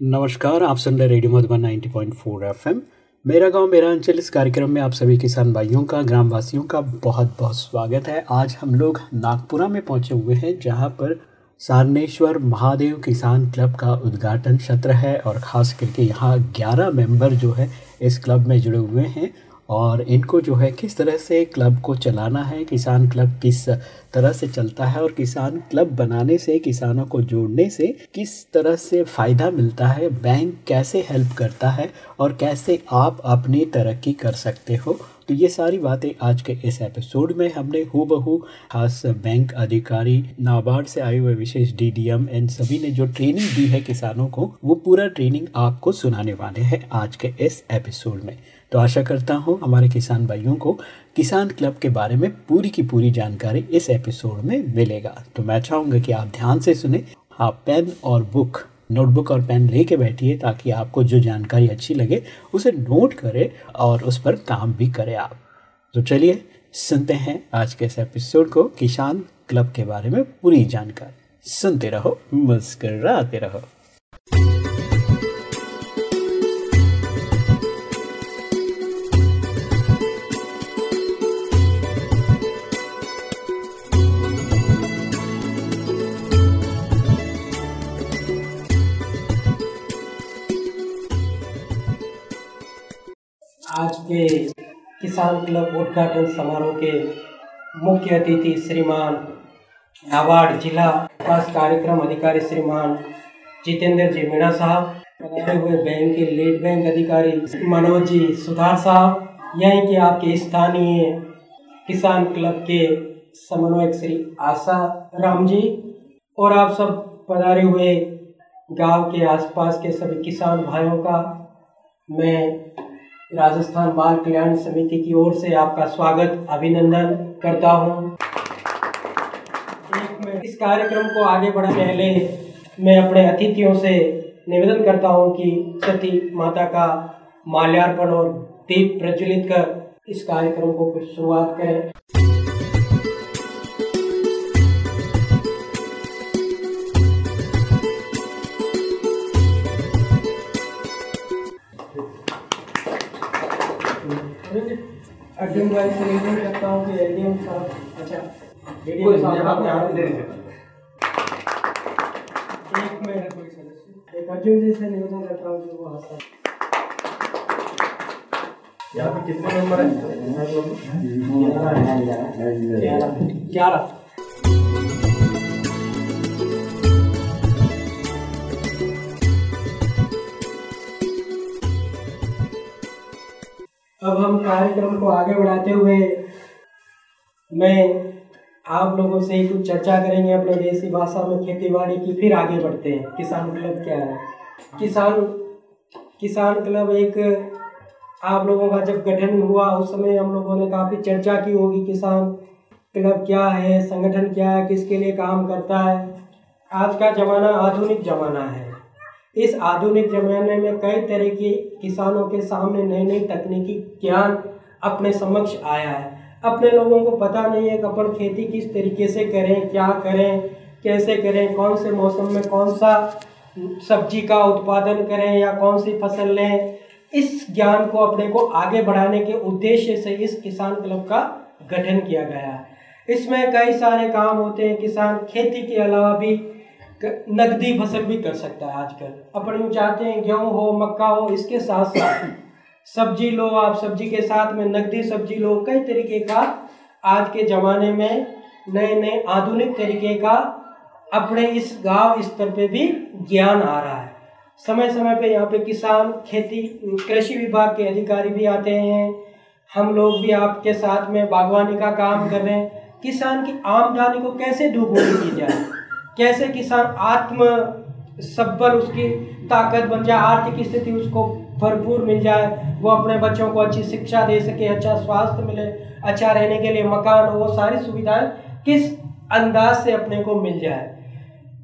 नमस्कार, आप सुन रहे रेडियो मधुबन 90.4 पॉइंट मेरा गाँव मेरा अंचल, इस कार्यक्रम में आप सभी किसान भाइयों का, ग्रामवासियों का बहुत बहुत स्वागत है। आज हम लोग नागपुरा में पहुँचे हुए हैं, जहाँ पर सारनेश्वर महादेव किसान क्लब का उद्घाटन सत्र है और ख़ास करके यहाँ 11 मेंबर जो है, इस क्लब में जुड़े हुए हैं। और इनको जो है किस तरह से क्लब को चलाना है, किसान क्लब किस तरह से चलता है और किसान क्लब बनाने से, किसानों को जोड़ने से किस तरह से फ़ायदा मिलता है, बैंक कैसे हेल्प करता है और कैसे आप अपनी तरक्की कर सकते हो। तो ये सारी बातें आज के इस एपिसोड में हमने हु बहू खास बैंक अधिकारी, नाबार्ड से आए हुए विशेष डीडीएम, इन सभी ने जो ट्रेनिंग दी है किसानों को, वो पूरा ट्रेनिंग आपको सुनाने वाले हैं आज के इस एपिसोड में। तो आशा करता हूँ हमारे किसान भाइयों को किसान क्लब के बारे में पूरी की पूरी जानकारी इस एपिसोड में मिलेगा। तो मैं चाहूँगा कि आप ध्यान से सुने, आप पेन और बुक, नोटबुक और पेन लेके बैठिए ताकि आपको जो जानकारी अच्छी लगे, उसे नोट करें और उस पर काम भी करें आप। तो चलिए, सुनते हैं आज के इस एपिसोड को किसान क्लब के बारे में पूरी जानकारी। सुनते रहो, मुस्कराते रहो। आज के किसान क्लब उद्घाटन समारोह के मुख्य अतिथि श्रीमान नाबार्ड जिला विकास कार्यक्रम अधिकारी श्रीमान जितेंद्र जी मीणा साहब हुए बैंक के लीड बैंक अधिकारी मनोज जी सुधार साहब, यहीं के आपके स्थानीय किसान क्लब के समन्वयक श्री आशा राम जी और आप सब पधारे हुए गाँव के आसपास के सभी किसान भाइयों का मैं राजस्थान बाल कल्याण समिति की ओर से आपका स्वागत, अभिनंदन करता हूँ। इस कार्यक्रम को आगे बढ़ाने पहले मैं अपने अतिथियों से निवेदन करता हूँ कि सती माता का माल्यार्पण और दीप प्रज्वलित कर इस कार्यक्रम को कुछ शुरुआत करें। अर्जुन भाई से निवेदन करता हूँ कि एडीएम साहब अच्छा एडीएम साहब आप यहाँ दे एक मेरा कोई सदस्य। एक अर्जुन जी से निवेदन करता हूँ कि वो हाथ यहाँ पे कितने नंबर है? ग्यारह। ग्यारह। अब हम कार्यक्रम को आगे बढ़ाते हुए मैं आप लोगों से ही कुछ चर्चा करेंगे अपने देसी भाषा में खेती बाड़ी की, फिर आगे बढ़ते हैं। किसान क्लब क्या है? किसान किसान क्लब एक आप लोगों का जब गठन हुआ, उस समय हम लोगों ने काफ़ी चर्चा की होगी, किसान क्लब क्या है, संगठन क्या है, किसके लिए काम करता है। आज का ज़माना आधुनिक ज़माना है। इस आधुनिक ज़माने में कई तरह के किसानों के सामने नई नई तकनीकी ज्ञान अपने समक्ष आया है। अपने लोगों को पता नहीं है कि अपन खेती किस तरीके से करें, क्या करें, कैसे करें, कौन से मौसम में कौन सा सब्ज़ी का उत्पादन करें या कौन सी फ़सल लें। इस ज्ञान को अपने को आगे बढ़ाने के उद्देश्य से इस किसान क्लब का गठन किया गया। है इसमें कई सारे काम होते हैं। किसान खेती के अलावा भी नकदी फ़सल भी कर सकता है आजकल। अपन यूँ चाहते हैं गेहूँ हो, मक्का हो, इसके साथ साथ सब्ज़ी लो, आप सब्ज़ी के साथ में नकदी सब्ज़ी लो। कई तरीके का आज के ज़माने में नए नए आधुनिक तरीके का अपने इस गाँव स्तर पे भी ज्ञान आ रहा है। समय समय पे यहाँ पे किसान, खेती, कृषि विभाग के अधिकारी भी आते हैं। हम लोग भी आपके साथ में बागवानी का काम कर रहे हैं। किसान की आमदनी को कैसे दोगुनी की जाए? कैसे किसान आत्म सब्बर उसकी ताकत बन जाए, आर्थिक स्थिति उसको भरपूर मिल जाए, वो अपने बच्चों को अच्छी शिक्षा दे सके अच्छा स्वास्थ्य मिले अच्छा रहने के लिए मकान हो, वो सारी सुविधाएँ किस अंदाज से अपने को मिल जाए।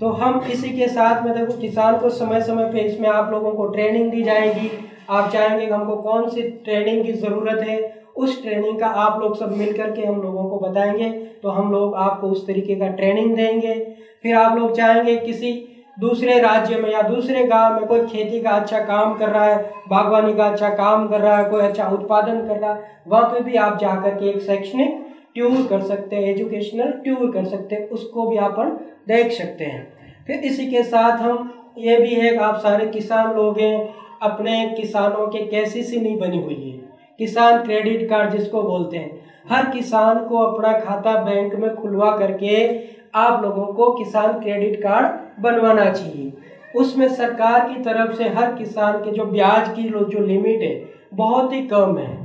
तो हम इसी के साथ में देखो, किसान को समय समय पे इसमें आप लोगों को ट्रेनिंग दी जाएगी। आप चाहेंगे कि हमको कौन सी ट्रेनिंग की ज़रूरत है, उस ट्रेनिंग का आप लोग सब मिल करके हम लोगों को बताएँगे। तो हम लोग आपको उस तरीके का ट्रेनिंग देंगे। फिर आप लोग चाहेंगे किसी दूसरे राज्य में या दूसरे गाँव में, कोई खेती का अच्छा काम कर रहा है, बागवानी का अच्छा काम कर रहा है, कोई अच्छा उत्पादन कर रहा है, वहाँ पे भी आप जाकर के एक शैक्षणिक टूर कर सकते हैं एजुकेशनल ट्यूर कर सकते हैं, उसको भी अपन देख सकते हैं। फिर इसी के साथ हम ये भी है कि आप सारे किसान लोग हैं, अपने किसानों के कैसी सी नहीं बनी हुई है। किसान क्रेडिट कार्ड जिसको बोलते हैं। हर किसान को अपना खाता बैंक में खुलवा करके आप लोगों को किसान क्रेडिट कार्ड बनवाना चाहिए। उसमें सरकार की तरफ़ से हर किसान के जो ब्याज की जो लिमिट है बहुत ही कम है।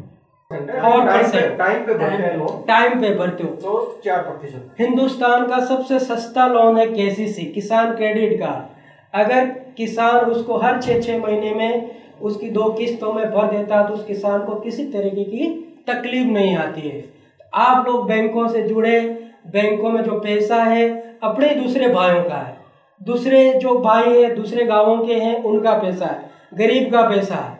और टाइम पे भरते टाइम पे भरते हो। तो चार प्रतिशत। हिंदुस्तान का सबसे सस्ता लोन है केसीसी किसान क्रेडिट कार्ड। अगर किसान उसको हर छः छः महीने में उसकी दो किस्तों में भर देता है तो उस किसान को किसी तरीके की तकलीफ़ नहीं आती है। आप लोग बैंकों से जुड़े बैंकों में जो पैसा है, अपने दूसरे भाइयों का है। दूसरे जो भाई है, दूसरे गाँवों के हैं, उनका पैसा है, गरीब का पैसा है।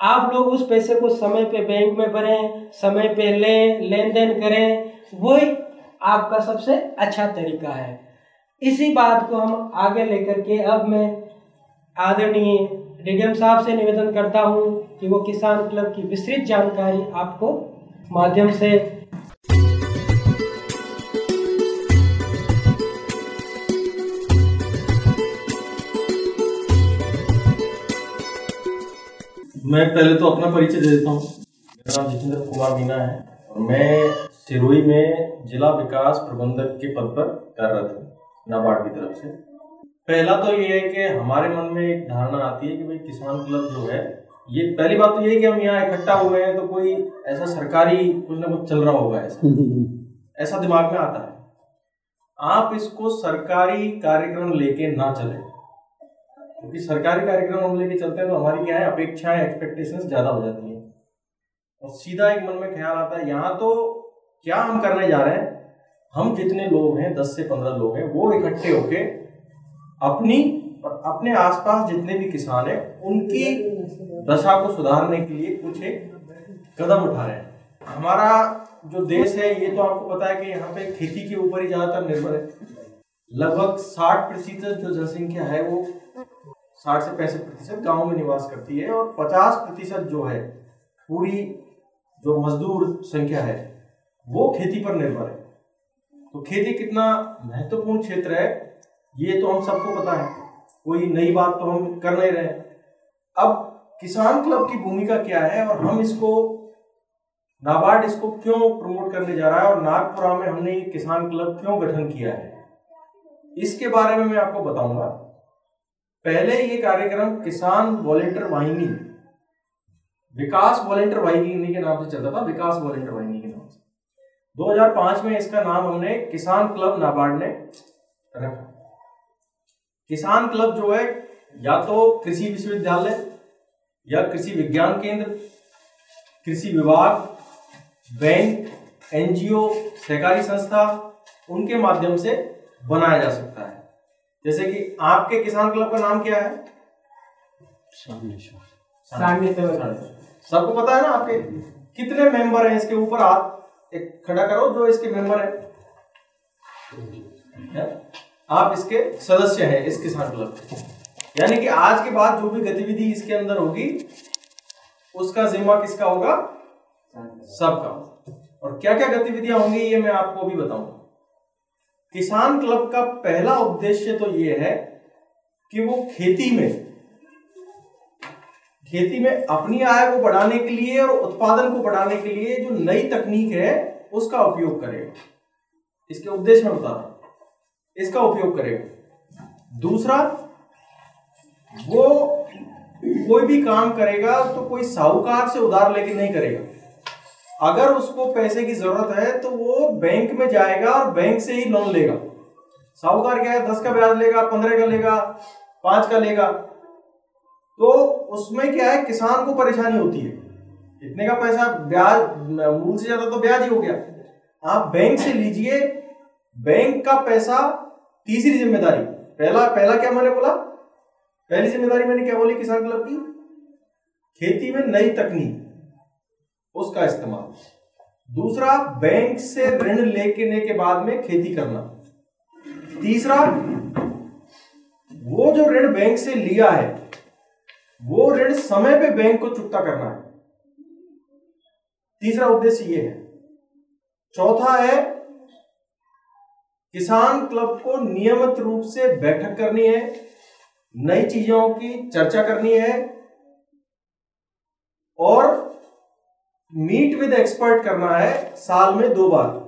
आप लोग उस पैसे को समय पे बैंक में भरें, समय पे लें लेन देन करें, वही आपका सबसे अच्छा तरीका है। इसी बात को हम आगे लेकर के अब मैं आदरणीय डीडीएम साहब से निवेदन करता हूँ कि वो किसान क्लब की विस्तृत जानकारी आपको माध्यम से मैं पहले तो अपना परिचय दे देता हूँ। मेरा नाम जितेंद्र कुमार मीना है और मैं सिरोही में जिला विकास प्रबंधक के पद पर कार्यरत हूँ नाबार्ड की तरफ़ से। पहला तो ये है कि हमारे मन में एक धारणा आती है कि भाई किसान क्लब जो है ये पहली बात तो ये है कि हम यहाँ इकट्ठा हुए हैं तो कोई ऐसा सरकारी कुछ ना कुछ चल रहा होगा ऐसा। ऐसा दिमाग में आता है। आप इसको सरकारी कार्यक्रम लेके ना चले। क्योंकि सरकारी कार्यक्रम हम लेके चलते हैं तो हमारी क्या है, अपेक्षाएँ एक्सपेक्टेशन ज़्यादा हो जाती हैं। और सीधा एक मन में ख्याल आता है, यहाँ तो क्या हम करने जा रहे हैं? हम जितने लोग हैं, दस से पंद्रह लोग हैं, वो इकट्ठे होके अपनी और अपने आसपास जितने भी किसान हैं, उनकी दशा को सुधारने के लिए कुछ एक कदम उठा रहे हैं। हमारा जो देश है, ये तो आपको पता है कि यहाँ पे खेती के ऊपर ही ज़्यादातर निर्भर है। लगभग साठ प्रतिशत जो जनसंख्या है, वो साठ से पैंसठ प्रतिशत गाँव में निवास करती है और पचास प्रतिशत जो है, पूरी जो मजदूर संख्या है, वो खेती पर निर्भर है। तो खेती कितना महत्वपूर्ण क्षेत्र है, ये तो हम सबको पता है। कोई नई बात तो हम कर नहीं रहे। अब किसान क्लब की भूमिका क्या है और हम इसको, नाबार्ड इसको क्यों प्रमोट करने जा रहा है और नागपुरा में हमने किसान क्लब क्यों गठन किया है, इसके बारे में मैं आपको बताऊँगा। पहले ये कार्यक्रम किसान वॉलेंटियर वाहिनी, विकास वॉलेंटियर वाहिनी के नाम से चलता था, विकास वॉलेंटियर वाहिनी के नाम से। 2005 में इसका नाम हमने किसान क्लब नाबार्ड ने रखा। किसान क्लब जो है, या तो कृषि विश्वविद्यालय, या कृषि विज्ञान केंद्र, कृषि विभाग, बैंक, एनजीओ, सहकारी संस्था, उनके माध्यम से बनाया जा सकता है। जैसे कि आपके किसान क्लब का नाम क्या है? सबको पता है ना आपके? कितने मेंबर हैं इसके ऊपर? आप एक खड़ा करो जो इसके मेंबर है। आप इसके सदस्य हैं इस किसान क्लब के। यानी कि आज के बाद जो भी गतिविधि इसके अंदर होगी उसका जिम्मा किसका होगा? सबका और क्या क्या गतिविधियाँ होंगी ये मैं आपको भी बताऊँगा किसान क्लब का पहला उद्देश्य तो ये है कि वो खेती में खेती में अपनी आय को बढ़ाने के लिए और उत्पादन को बढ़ाने के लिए जो नई तकनीक है, उसका उपयोग करेगा इसके उद्देश्य में बता रहा इसका उपयोग करेगा दूसरा, वो कोई भी काम करेगा तो कोई साहूकार से उधार लेके नहीं करेगा। अगर उसको पैसे की ज़रूरत है तो वो बैंक में जाएगा और बैंक से ही लोन लेगा। साहूकार क्या है? दस का ब्याज लेगा, पंद्रह का लेगा, पाँच का लेगा। तो उसमें क्या है? किसान को परेशानी होती है। इतने का पैसा ब्याज, मूल से ज़्यादा तो ब्याज ही हो गया। आप बैंक से लीजिए, बैंक का पैसा तीसरी ज़िम्मेदारी। पहला पहला क्या मैंने बोला? पहली ज़िम्मेदारी मैंने क्या बोली किसान क्लब की? खेती में नई तकनीक। उसका इस्तेमाल। दूसरा, बैंक से ऋण लेने के बाद में खेती करना। तीसरा, वो जो ऋण बैंक से लिया है, वो ऋण समय पे बैंक को चुकता करना है। तीसरा उद्देश्य ये है। चौथा है, किसान क्लब को नियमित रूप से बैठक करनी है, नई चीज़ों की चर्चा करनी है, और मीट विद एक्सपर्ट करना है साल में दो बार।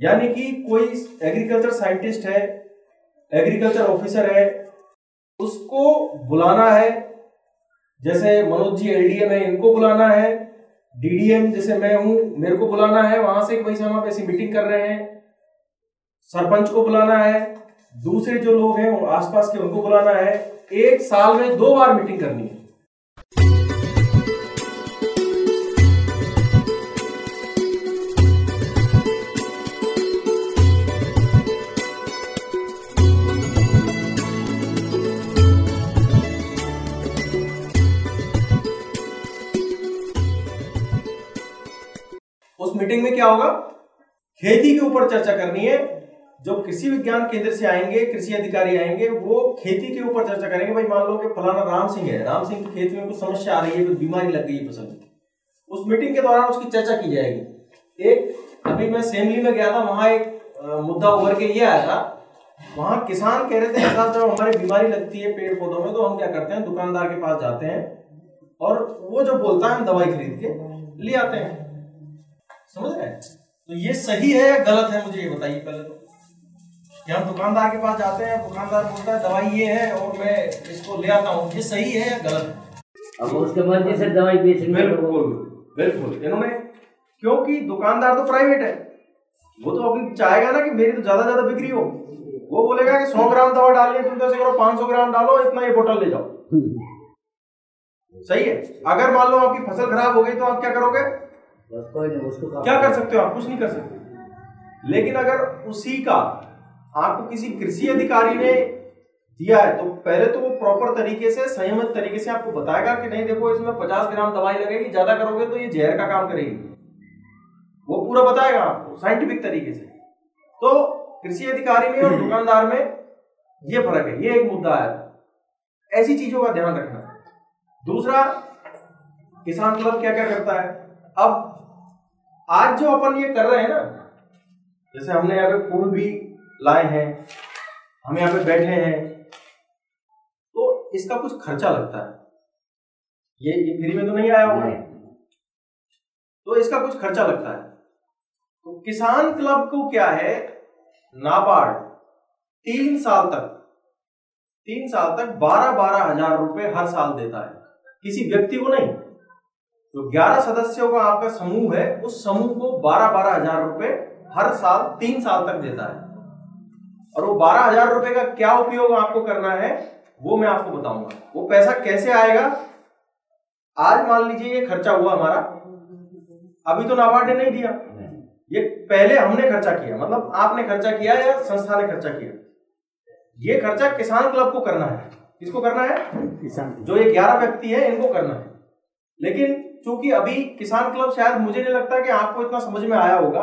यानी कि कोई एग्रीकल्चर साइंटिस्ट है एग्रीकल्चर ऑफिसर है, उसको बुलाना है। जैसे मनोज जी एलडीएम है, इनको बुलाना है। डीडीएम जैसे मैं हूँ, मेरे को बुलाना है, वहाँ से वैसे हम ऐसी मीटिंग कर रहे हैं। सरपंच को बुलाना है, दूसरे जो लोग हैं आसपास के उनको बुलाना है। एक साल में दो बार मीटिंग करनी है। मीटिंग में क्या होगा? खेती के ऊपर चर्चा करनी है। जो कृषि विज्ञान केंद्र से आएँगे, कृषि अधिकारी आएँगे, वो खेती के ऊपर चर्चा करेंगे। भाई, मान लो कि फलाना राम सिंह है। राम सिंह की खेत में कुछ समस्या आ रही है, कुछ बीमारी लग गई है फ़सल उस मीटिंग के दौरान उसकी चर्चा की जाएगी। एक, अभी मैं असेंबली में गया था, वहाँ एक मुद्दा उभर के ये आया था। वहाँ किसान कह रहे थे साहब जब हमारी बीमारी लगती है पेड़ पौधों में तो हम क्या करते हैं? दुकानदार के पास जाते हैं और वो जो बोलता है, हम दवाई खरीद के ले आते हैं। समझ रहे हैं? तो ये सही है या गलत है मुझे ये बताइए पहले तो। कि हम दुकानदार के पास जाते हैं दुकानदार बोलता है दवाई ये है और मैं इसको ले आता हूँ। ये सही है या गलत है? अब उसके मर्ज़ी से दवाई बेच बिल्कुल बिल्कुल। इन्होंने क्योंकि दुकानदार तो प्राइवेट है। वो तो अपनी चाहेगा ना कि मेरी तो ज़्यादा ज़्यादा बिक्री हो। वो बोलेगा कि सौ ग्राम दवा डालनी तुम तो करो पाँच सौ ग्राम डालो इतना ये बोतल ले जाओ। सही है? अगर मान लो आपकी फ़सल खराब हो गई तो आप क्या करोगे? क्या कर सकते हो आप? कुछ नहीं कर सकते। लेकिन अगर उसी का आपको किसी कृषि अधिकारी ने दिया है तो पहले तो वो प्रॉपर तरीके से संयमित तरीके से आपको बताएगा कि नहीं देखो इसमें पचास ग्राम दवाई लगेगी ज़्यादा करोगे तो ये जहर का काम करेगी। वो पूरा बताएगा आपको साइंटिफिक तरीके से। तो कृषि अधिकारी में और दुकानदार में ये फ़र्क है ये एक मुद्दा है। ऐसी चीज़ों का ध्यान रखना। दूसरा किसान क्लब क्या क्या करता है? अब आज जो अपन ये कर रहे हैं ना जैसे हमने यहाँ पे फूल भी लाए हैं हम यहाँ पे बैठे हैं तो इसका कुछ खर्चा लगता है। ये ये फ्री में तो नहीं आया होगा। तो इसका कुछ खर्चा लगता है। तो किसान क्लब को क्या है? नाबार्ड तीन साल तक तीन साल तक बारह बारह हज़ार रुपए हर साल देता है। किसी व्यक्ति को नहीं। जो तो ग्यारह सदस्यों का आपका समूह है उस समूह को बारह बारह हज़ार रुपए हर साल तीन साल तक देता है। और वो बारह हज़ार रुपए का क्या उपयोग आपको करना है वो मैं आपको बताऊँगा। वो पैसा कैसे आएगा? आज मान लीजिए ये खर्चा हुआ हमारा। अभी तो नाबार्ड ने नहीं दिया। ये पहले हमने खर्चा किया मतलब आपने खर्चा किया या संस्था ने खर्चा किया। ये खर्चा किसान क्लब को करना है। किसको करना है? किसान। जो ये ग्यारह व्यक्ति है इनको करना है। लेकिन चूँकि अभी किसान क्लब शायद मुझे नहीं लगता कि आपको इतना समझ में आया होगा।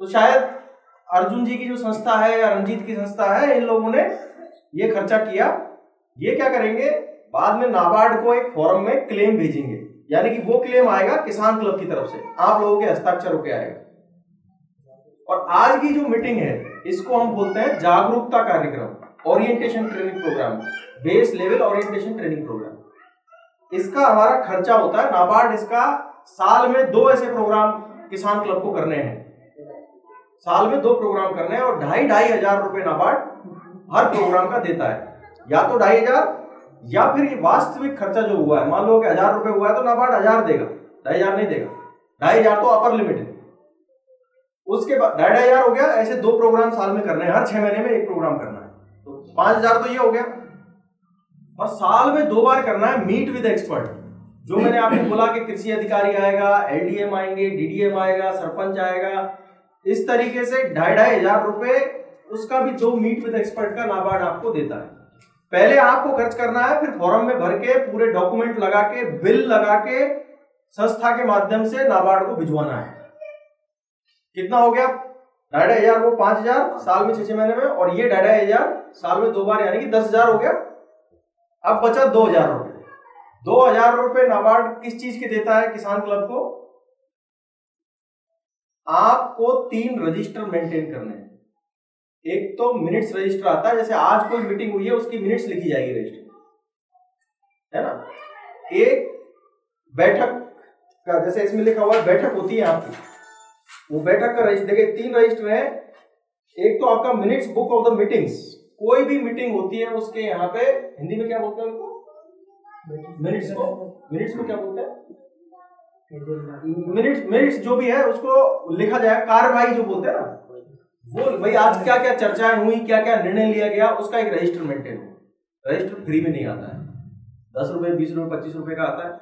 तो शायद अर्जुन जी की जो संस्था है या रंजीत की संस्था है, इन लोगों ने ये खर्चा किया। ये क्या करेंगे? बाद में नाबार्ड को एक फॉरम में क्लेम भेजेंगे। यानी कि वो क्लेम आएगा किसान क्लब की तरफ़ से। आप लोगों के हस्ताक्षर होकर आएगा। और आज की जो मीटिंग है, इसको हम बोलते हैं जागरूकता कार्यक्रम orientation training programme base level orientation training programme इसका हमारा खर्चा होता है, नाबार्ड इसका साल में दो ऐसे प्रोग्राम किसान क्लब को करने हैं। साल में दो प्रोग्राम करने हैं और ढाई ढाई हज़ार रुपए नाबार्ड हर प्रोग्राम का देता है। या तो ढाई हज़ार, या फिर ये वास्तविक खर्चा जो हुआ है, मान लो कि हज़ार रुपए हुआ है तो नाबार्ड हज़ार देगा, ढाई हज़ार नहीं देगा। ढाई हज़ार तो अपर लिमिट है। उसके बाद ढाई ढाई हज़ार हो गया, ऐसे दो प्रोग्राम साल में करने हैं, हर छह महीने में एक प्रोग्राम करना है। तो पाँच हज़ार तो ये हो गया। और साल में दो बार करना है मीट विद एक्सपर्ट जो मैंने आपको बोला कि कृषि अधिकारी आएगा एलडीएम आएँगे डीडीएम आएगा सरपंच आएगा इस तरीके से ढाई ढाई हज़ार रुपए उसका भी दो मीट विद एक्सपर्ट का नाबार्ड आपको देता है। पहले आपको खर्च करना है फिर फॉर्म में भर के पूरे डॉक्यूमेंट लगा के बिल लगा के संस्था के माध्यम से नाबार्ड को भिजवाना है। कितना हो गया? ढाई ढाई हज़ार वो पाँच हज़ार साल में छह छह महीने में और ये ढाई ढाई हज़ार साल में दो बार यानी कि दस हज़ार हो गया। अब बचा दो हज़ार रुपए। दो हज़ार रुपए नाबार्ड किस चीज़ के देता है किसान क्लब को? आपको तीन रजिस्टर मेंटेन करने हैं। एक तो मिनट्स रजिस्टर आता है, जैसे आज कोई मीटिंग हुई है, उसकी मिनट्स लिखी जाएगी रजिस्टर है ना? एक बैठक का, जैसे इसमें लिखा हुआ है, बैठक होती है आपकी। वो बैठक का रजिस्टर, देखिए, तीन रजिस्टर है। एक तो आपका minutes book of the meetings कोई भी मीटिंग होती है उसके यहाँ पे, हिंदी में क्या बोलते हैं उनको? मिनट्स को। मिनट्स में क्या बोलते हैं? मिनट्स मिनट्स जो भी है, उसको लिखा जाए कार्यवाही जो बोलते हैं ना, वो भाई आज क्या क्या चर्चाएँ हुई क्या क्या निर्णय लिया गया, उसका एक रजिस्टर मेंटेन हो। रजिस्टर फ्री में नहीं आता है। दस रुपए, बीस रुपए, पच्चीस रुपए का आता है।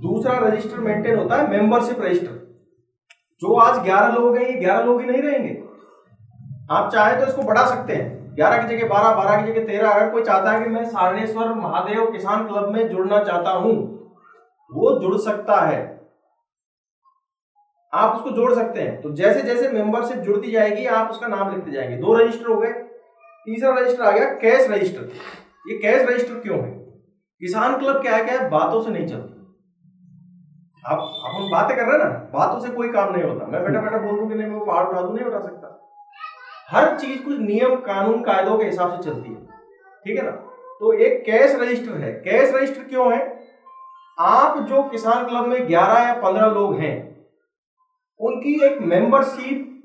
दूसरा रजिस्टर मेंटेन होता है मेंबरशिप रजिस्टर जो आज ग्यारह लोग हैं, ये ग्यारह लोग ही नहीं रहेंगे। आप चाहे तो इसको बढ़ा सकते हैं। ग्यारह की जगह बारह बारह की जगह तेरह। अगर कोई चाहता है कि मैं सारणेश्वर महादेव किसान क्लब में जुड़ना चाहता हूँ, वो जुड़ सकता है। आप उसको जोड़ सकते हैं। तो जैसे जैसे मेंबरशिप जुड़ती जाएगी, आप उसका नाम लिखते जाएँगे। दो रजिस्टर हो गए, तीसरा रजिस्टर आ गया, कैश रजिस्टर। ये कैश रजिस्टर क्यों है? किसान क्लब क्या है क्या है? बातों से नहीं चलती। आप अपन बातें कर रहे हैं ना, बातों से कोई काम नहीं होता। मैं बेटा बेटा बोल दूँ कि नहीं, मैं पहाड़ उठा दूँ, नहीं उठा सकता। हर चीज़ कुछ नियम, कानून, कायदों के हिसाब से चलती है। ठीक है ना? तो एक कैश रजिस्टर है। कैश रजिस्टर क्यों है? आप जो किसान क्लब में 11 या 15 लोग हैं, उनकी एक मेंबरशिप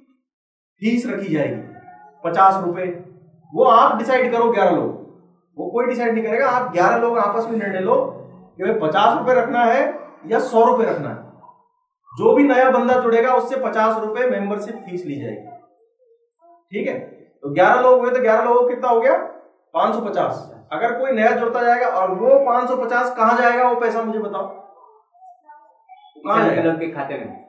फ़ीस रखी जाएगी। पचास रुपए। वो आप डिसाइड करो ग्यारह लोग। वो कोई डिसाइड नहीं करेगा। आप ग्यारह लोग आपस में निर्णय लो कि भाई पचास रुपए रखना है या सौ रुपए रखना है। जो भी नया बंदा जुड़ेगा, उससे पचास रुपए मेंबरशिप फ़ीस ली जाएगी। ठीक है? तो ग्यारह लोग हुए तो ग्यारह लोगों कितना हो गया? पाँच सौ पचास। अगर कोई नया जुड़ता जाएगा और वो पाँच सौ पचास कहाँ जाएगा? वो पैसा मुझे बताओ। कहाँ के खाते में।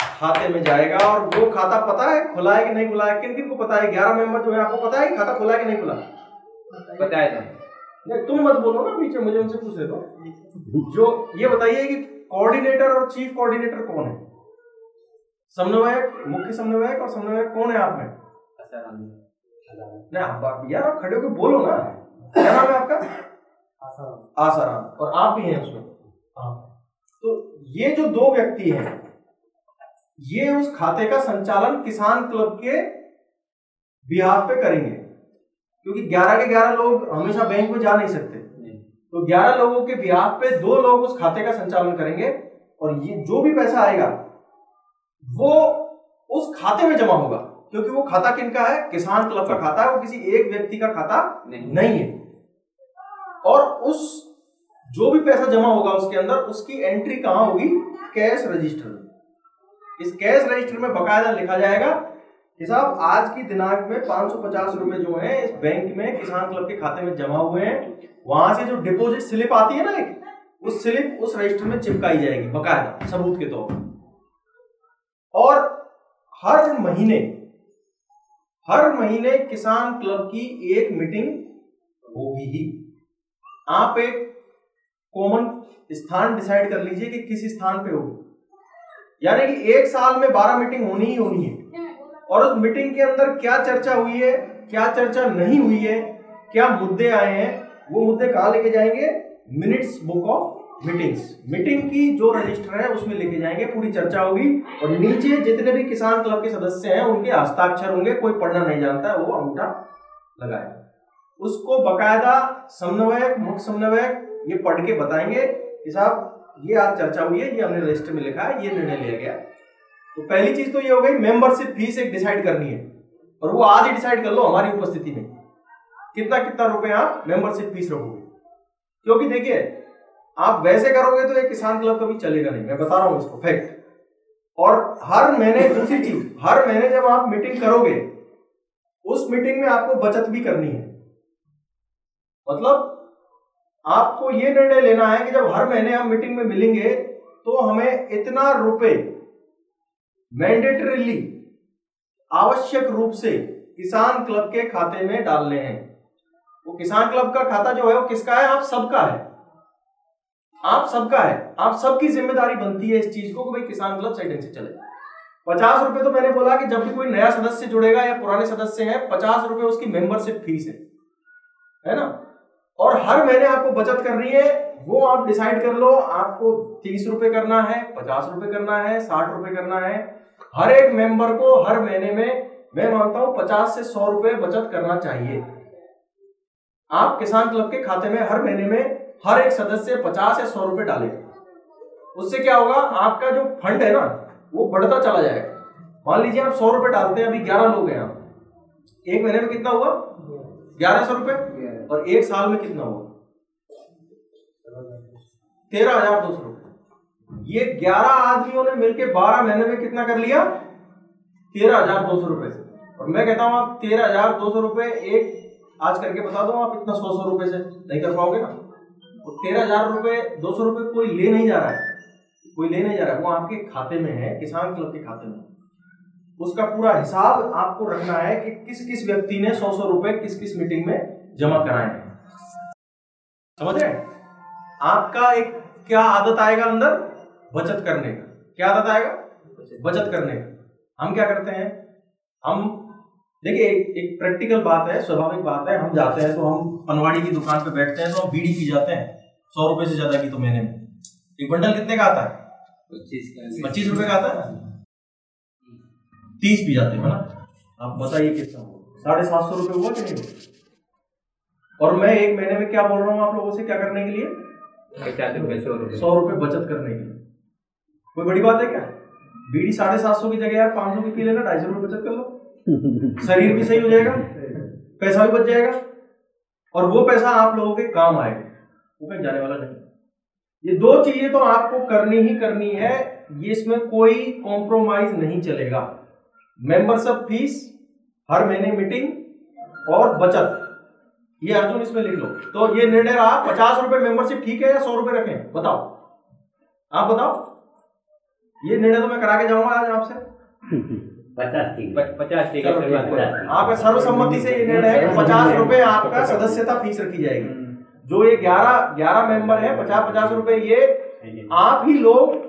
खाते में जाएगा और वो खाता पता है खुला है कि नहीं खुला है? किन किन को पता है? ग्यारह मेंबर जो है आपको पता है खाता खुला है कि नहीं खुला? बताया था। नहीं तुम मत बोलो ना पीछे मुझे उनसे पूछ रहे दो। जो ये बताइए कि कोऑर्डिनेटर और चीफ कोऑर्डिनेटर कौन है? समन्वयक मुख्य समन्वयक और समन्वयक कौन है आप में? नहीं आप बात- यार आप खड़े होकर बोलो ना। क्या नाम है आपका? आसाराम और आप भी हैं उसमें? हाँ। तो ये जो दो व्यक्ति हैं ये उस खाते का संचालन किसान क्लब के बिहार पे करेंगे। क्योंकि 11 के 11 लोग हमेशा बैंक में जा नहीं सकते। तो 11 लोगों के बिहार पे दो लोग उस खाते का संचालन करेंगे और ये जो भी पैसा आएगा वो उस खाते में जमा होगा क्योंकि वो खाता किनका है? किसान क्लब का खाता है वो किसी एक व्यक्ति का खाता नहीं। नहीं है। और उस जो भी पैसा जमा होगा उसके अंदर उसकी एंट्री कहाँ होगी? कैश रजिस्टर में। इस कैश रजिस्टर में बकायदा लिखा जाएगा कि साहब आज की दिनांक में पाँच सौ पचास रुपए जो है इस बैंक में किसान क्लब के खाते में जमा हुए हैं। वहाँ से जो डिपॉजिट स्लिप आती है ना एक उस स्लिप उस रजिस्टर में चिपकाई जाएगी बकायदा सबूत के तौर पर। और हर महीने हर महीने किसान क्लब की एक मीटिंग होगी ही। आप एक कॉमन स्थान डिसाइड कर लीजिए कि किस स्थान पे होगी। यानी कि एक साल में बारह मीटिंग होनी ही होनी है। और उस मीटिंग के अंदर क्या चर्चा हुई है, क्या चर्चा नहीं हुई है, क्या मुद्दे आए हैं, वो मुद्दे कहाँ लेके जाएँगे? Minutes book of meetings meeting की जो रजिस्टर है, उसमें लेके जाएँगे, पूरी चर्चा होगी। और नीचे जितने भी किसान क्लब के सदस्य हैं, उनके हस्ताक्षर होंगे, कोई पढ़ना नहीं जानता है वो अंगूठा लगाए उसको बकायदा समन्वयक, मुख्य समन्वयक, ये पढ़ के बताएँगे कि साहब, ये आज चर्चा हुई है, ये हमने रजिस्टर में लिखा है, ये निर्णय लिया गया। तो पहली चीज़ तो ये हो गई मेंबरशिप फ़ीस एक डिसाइड करनी है। और वो आज ही डिसाइड कर लो, हमारी उपस्थिति में। कितना कितना रुपए आप मेंबरशिप फ़ीस रखोगे? क्योंकि देखिए आप वैसे करोगे तो ये किसान क्लब कभी चलेगा नहीं। मैं बता रहा हूँ इसको फैक्ट और हर महीने, दूसरी चीज़, हर महीने जब आप मीटिंग करोगे, उस मीटिंग में आपको बचत भी करनी है। मतलब आपको ये निर्णय लेना है कि जब हर महीने हम मीटिंग में मिलेंगे तो हमें इतना रुपए मैंडेटरीली आवश्यक रूप से किसान क्लब के खाते में डालने हैं। वो किसान क्लब का खाता जो है, वो किसका है? आप सबका है। आप सबका है, आप सबकी ज़िम्मेदारी बनती है इस चीज़ को कि भाई किसान क्लब सही ढंग से चले। पचास रुपए तो मैंने बोला कि जब भी कोई नया सदस्य जुड़ेगा या पुराने सदस्य हैं, पचास रुपए उसकी मेंबरशिप फ़ीस है। है ना? और हर महीने आपको बचत करनी है, वो आप डिसाइड कर लो, आपको तीस रुपए करना है, पचास रुपए करना है, साठ रुपए करना है। हर एक मेंबर को हर महीने में, मैं मानता हूँ पचास से सौ रुपए बचत करना चाहिए। आप किसान क्लब के खाते में हर महीने में हर एक सदस्य पचास या सौ रुपए डाले उससे क्या होगा, आपका जो फंड है ना, वो बढ़ता चला जाएगा। मान लीजिए आप सौ रुपए डालते हैं, अभी ग्यारह लोग हैं आप। एक महीने में कितना हुआ? ग्यारह सौ रुपए? और एक साल में कितना हुआ? तेरह हज़ार दो सौ रुपए। ये ग्यारह आदमियों ने मिलकर बारह महीने में कितना कर लिया? तेरह हज़ार दो सौ रुपए से। और मैं कहता हूँ, आप तेरह हज़ार दो सौ रुपए एक आज करके बता दो, आप इतना सौ सौ रुपए से नहीं कर पाओगे ना। तो तेरह हज़ार रुपए, दो सौ रुपए कोई ले नहीं जा रहा है। कोई ले नहीं जा रहा है। वो आपके खाते में है, किसान क्लब के खाते में। उसका पूरा हिसाब आपको रखना है कि किस किस व्यक्ति ने सौ सौ रुपए किस किस मीटिंग में जमा कराए हैं। समझ रहे आपका एक क्या आदत आएगा अंदर? बचत करने का। क्या आदत आएगा? बचत करने का। हम क्या करते हैं? हम देखिए एक, एक प्रैक्टिकल बात है स्वाभाविक बात है हम जाते हैं तो हम पनवाड़ी की दुकान पे बैठते हैं तो हम बीड़ी पी जाते हैं सौ रुपए से ज़्यादा की तो महीने में एक बंडल कितने का आता है? पच्चीस रुपए का आता है? तीस पी जाते हैं ना? आप बताइए कितना साढ़े सात सौ रुपए हुआ कि नहीं और मैं एक महीने में क्या बोल रहा हूँ आप लोगों से क्या करने के लिए? सौ रुपए। बचत करने के लिए। कोई बड़ी बात है क्या? बीड़ी साढ़े सात सौ की जगह यार पाँच सौ की पी लेना ढाई सौ रुपए बचत कर लो। शरीर भी सही हो जाएगा, पैसा भी बच जाएगा, और वो पैसा आप लोगों के काम आएगा। वो कहीं जाने वाला नहीं। ये दो चीज़ें तो आपको करनी ही करनी है, ये इसमें कोई कॉम्प्रोमाइज नहीं चलेगा। मेंबरशिप फ़ीस हर महीने मीटिंग और बचत। ये अर्जुन इसमें लिख लो। तो ये निर्णय रहा, पचास रुपए मेंबरशिप ठीक है या सौ रुपए रखें? बताओ। आप बताओ। ये निर्णय तो मैं करा के जाऊँगा आज आपसे। पचास पचास। आपका सर्वसम्मति से ये निर्णय है कि पचास रुपए आपका सदस्यता फ़ीस रखी जाएगी। जो ये ग्यारह ग्यारह मेंबर है पचास पचास रुपए ये आप ही लोग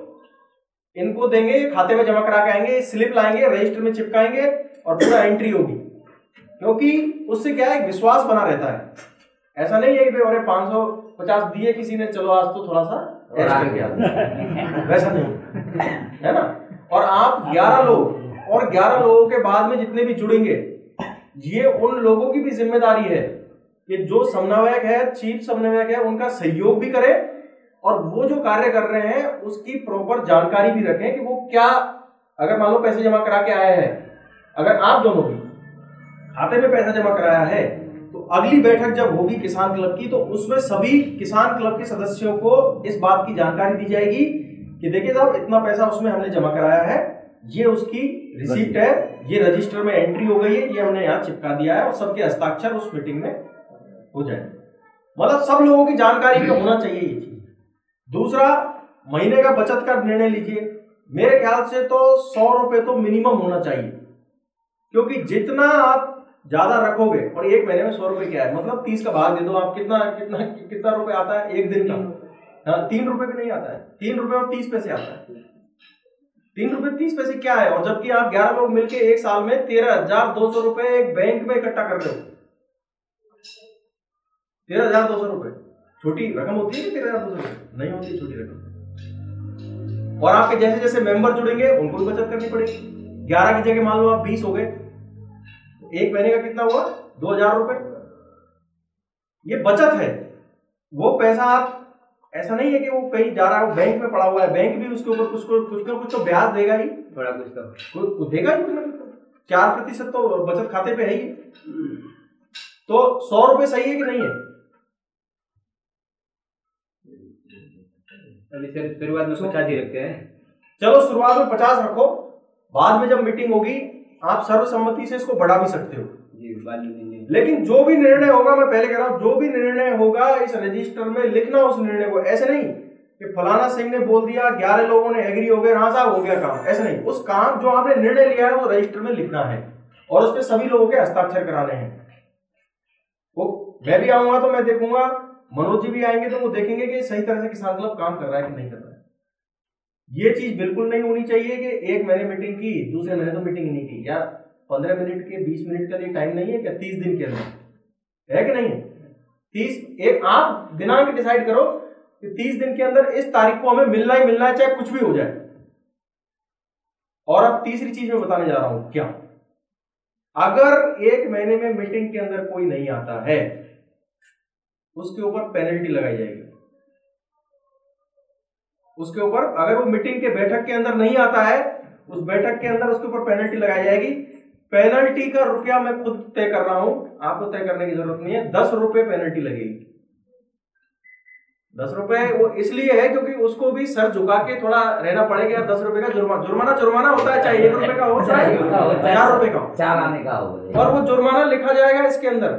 इनको देंगे खाते में जमा करा के आएँगे स्लिप लाएँगे रजिस्टर में चिपकाएँगे और पूरा एंट्री होगी। क्योंकि उससे क्या है विश्वास बना रहता है। ऐसा नहीं है कि भाई अरे पाँच सौ पचास दिए किसी ने चलो आज तो थोड़ा सा। वैसा नहीं है ना? और आप ग्यारह लोग और ग्यारह लोगों के बाद में जितने भी जुड़ेंगे, ये उन लोगों की भी ज़िम्मेदारी है कि जो समन्वयक है, चीफ समन्वयक है, उनका सहयोग भी करें और वो जो कार्य कर रहे हैं, उसकी प्रॉपर जानकारी भी रखें कि वो क्या, अगर मान लो पैसे जमा करा के आए हैं, अगर आप दोनों भी खाते में पैसा जमा कराया है तो अगली बैठक जब होगी किसान क्लब की तो उसमें सभी किसान क्लब के सदस्यों को इस बात की जानकारी दी जाएगी कि देखिए साहब, इतना पैसा उसमें हमने जमा कराया है ये उसकी रिसिप्ट है ये रजिस्टर में एंट्री हो गई है ये हमने यहाँ चिपका दिया है और सबके हस्ताक्षर उस मीटिंग में हो जाए मतलब सब लोगों की जानकारी में होना चाहिए ये चीज़। दूसरा महीने का बचत का निर्णय लीजिए। मेरे ख्याल से तो सौ रुपए तो मिनिमम होना चाहिए। क्योंकि जितना आप ज़्यादा रखोगे और एक महीने में सौ रुपए क्या है? मतलब तीस का भाग दे दो आप कितना कितना कितना रुपए आता है एक दिन का? हाँ तीन रुपए भी नहीं आता है। तीन रुपए और तीस पैसे आता है। तीन रुपए तीस पैसे क्या है? और जबकि आप ग्यारह लोग मिलकर एक साल में तेरह हज़ार दो सौ रुपए एक बैंक में इकट्ठा कर रहे हो। तेरह हज़ार दो सौ रुपए। छोटी रकम होती है तेरह हज़ार दो सौ रुपए? नहीं होती, छोटी रकम। और आपके जैसे जैसे मेंबर जुड़ेंगे, उनको भी बचत करनी पड़ेगी। ग्यारह की जगह मान लो आप बीस हो गए एक महीने का कितना हुआ? दो हज़ार रुपए। ये बचत है। वो पैसा आप ऐसा नहीं है कि वो कहीं जा रहा है वो बैंक में पड़ा हुआ है बैंक भी उसके ऊपर कुछ कुछ ना कुछ तो ब्याज देगा ही। थोड़ा कुछ तो। देगा ही कुछ ना कुछ तो। चार प्रतिशत तो बचत खाते पे है ही। तो सौ रुपए सही है कि नहीं है? अभी सर शुरुआत में पचास ही रखते हैं। चलो शुरुआत में पचास रखो। बाद में जब मीटिंग होगी आप सर्वसम्मति से इसको बढ़ा भी सकते हो। जी बाद में लेकिन जो भी निर्णय होगा, मैं पहले कह रहा हूँ, जो भी निर्णय होगा इस रजिस्टर में लिखना उस निर्णय को। ऐसे नहीं कि फलाना सिंह ने बोल दिया, ग्यारह लोगों ने एग्री हो गए हाँ साहब हो गया काम। ऐसे नहीं। उस काम जो आपने निर्णय लिया है, वो रजिस्टर में लिखना है और उसमें सभी लोगों के हस्ताक्षर कराने हैं। वो मैं भी आऊँगा तो मैं देखूँगा। मनोज जी भी आएँगे तो वो देखेंगे कि सही तरह से किसान क्लब काम कर रहा है कि नहीं कर रहा है। ये चीज़ बिल्कुल नहीं होनी चाहिए कि एक मैंने मीटिंग की, दूसरे मैंने तो मीटिंग नहीं की। क्या पंद्रह मिनट के, बीस मिनट का लिए टाइम नहीं है क्या? तीस दिन के अंदर। है कि नहीं है? तीस, एक आप दिनांक डिसाइड करो कि तीस दिन के अंदर इस तारीख को हमें मिलना ही मिलना है, चाहे कुछ भी हो जाए। और अब तीसरी चीज़ मैं बताने जा रहा हूँ, क्या? अगर एक महीने में मीटिंग के अंदर कोई नहीं आता है, उसके ऊपर पेनल्टी लगाई जाएगी। उसके ऊपर अगर वो मीटिंग के बैठक के अंदर नहीं आता है, उस बैठक के अंदर उसके ऊपर पेनल्टी लगाई जाएगी। पेनल्टी का रुपया मैं खुद तय कर रहा हूँ आपको तय करने की ज़रूरत नहीं है दस रुपए पेनल्टी लगेगी। दस रुपए वो इसलिए है क्योंकि उसको भी सर झुका के थोड़ा रहना पड़ेगा दस रुपए का जुर्माना जुर्माना जुर्माना होता है चाहे एक रुपए का हो चाहे हज़ार रुपए का हो चार आने का हो और वो जुर्माना लिखा जाएगा इसके अंदर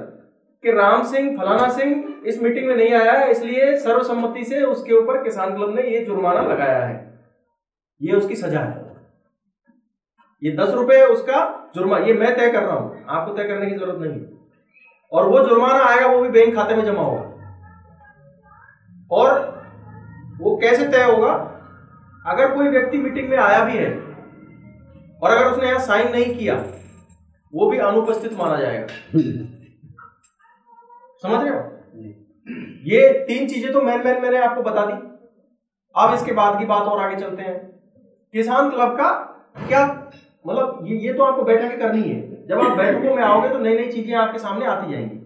कि राम सिंह फलाना सिंह इस मीटिंग में नहीं आया है इसलिए सर्वसम्मति से उसके ऊपर किसान क्लब ने ये जुर्माना लगाया है। ये उसकी सजा है। ये दस रुपए उसका जुर्माना ये मैं तय कर रहा हूँ। आपको तय करने की ज़रूरत नहीं और वो जुर्माना आएगा, वो भी बैंक खाते में जमा होगा। और वो कैसे तय होगा? अगर कोई व्यक्ति मीटिंग में आया भी है और अगर उसने यहाँ साइन नहीं किया, वो भी अनुपस्थित माना जाएगा। समझ रहे हो? ये तीन चीज़ें तो मैन मैन मैंने आपको बता दी। अब इसके बाद की बात और आगे चलते हैं। किसान क्लब का क्या मतलब ये ये तो आपको बैठक करनी है। जब आप बैठकों में आओगे तो नई नई चीज़ें आपके सामने आती जाएँगी।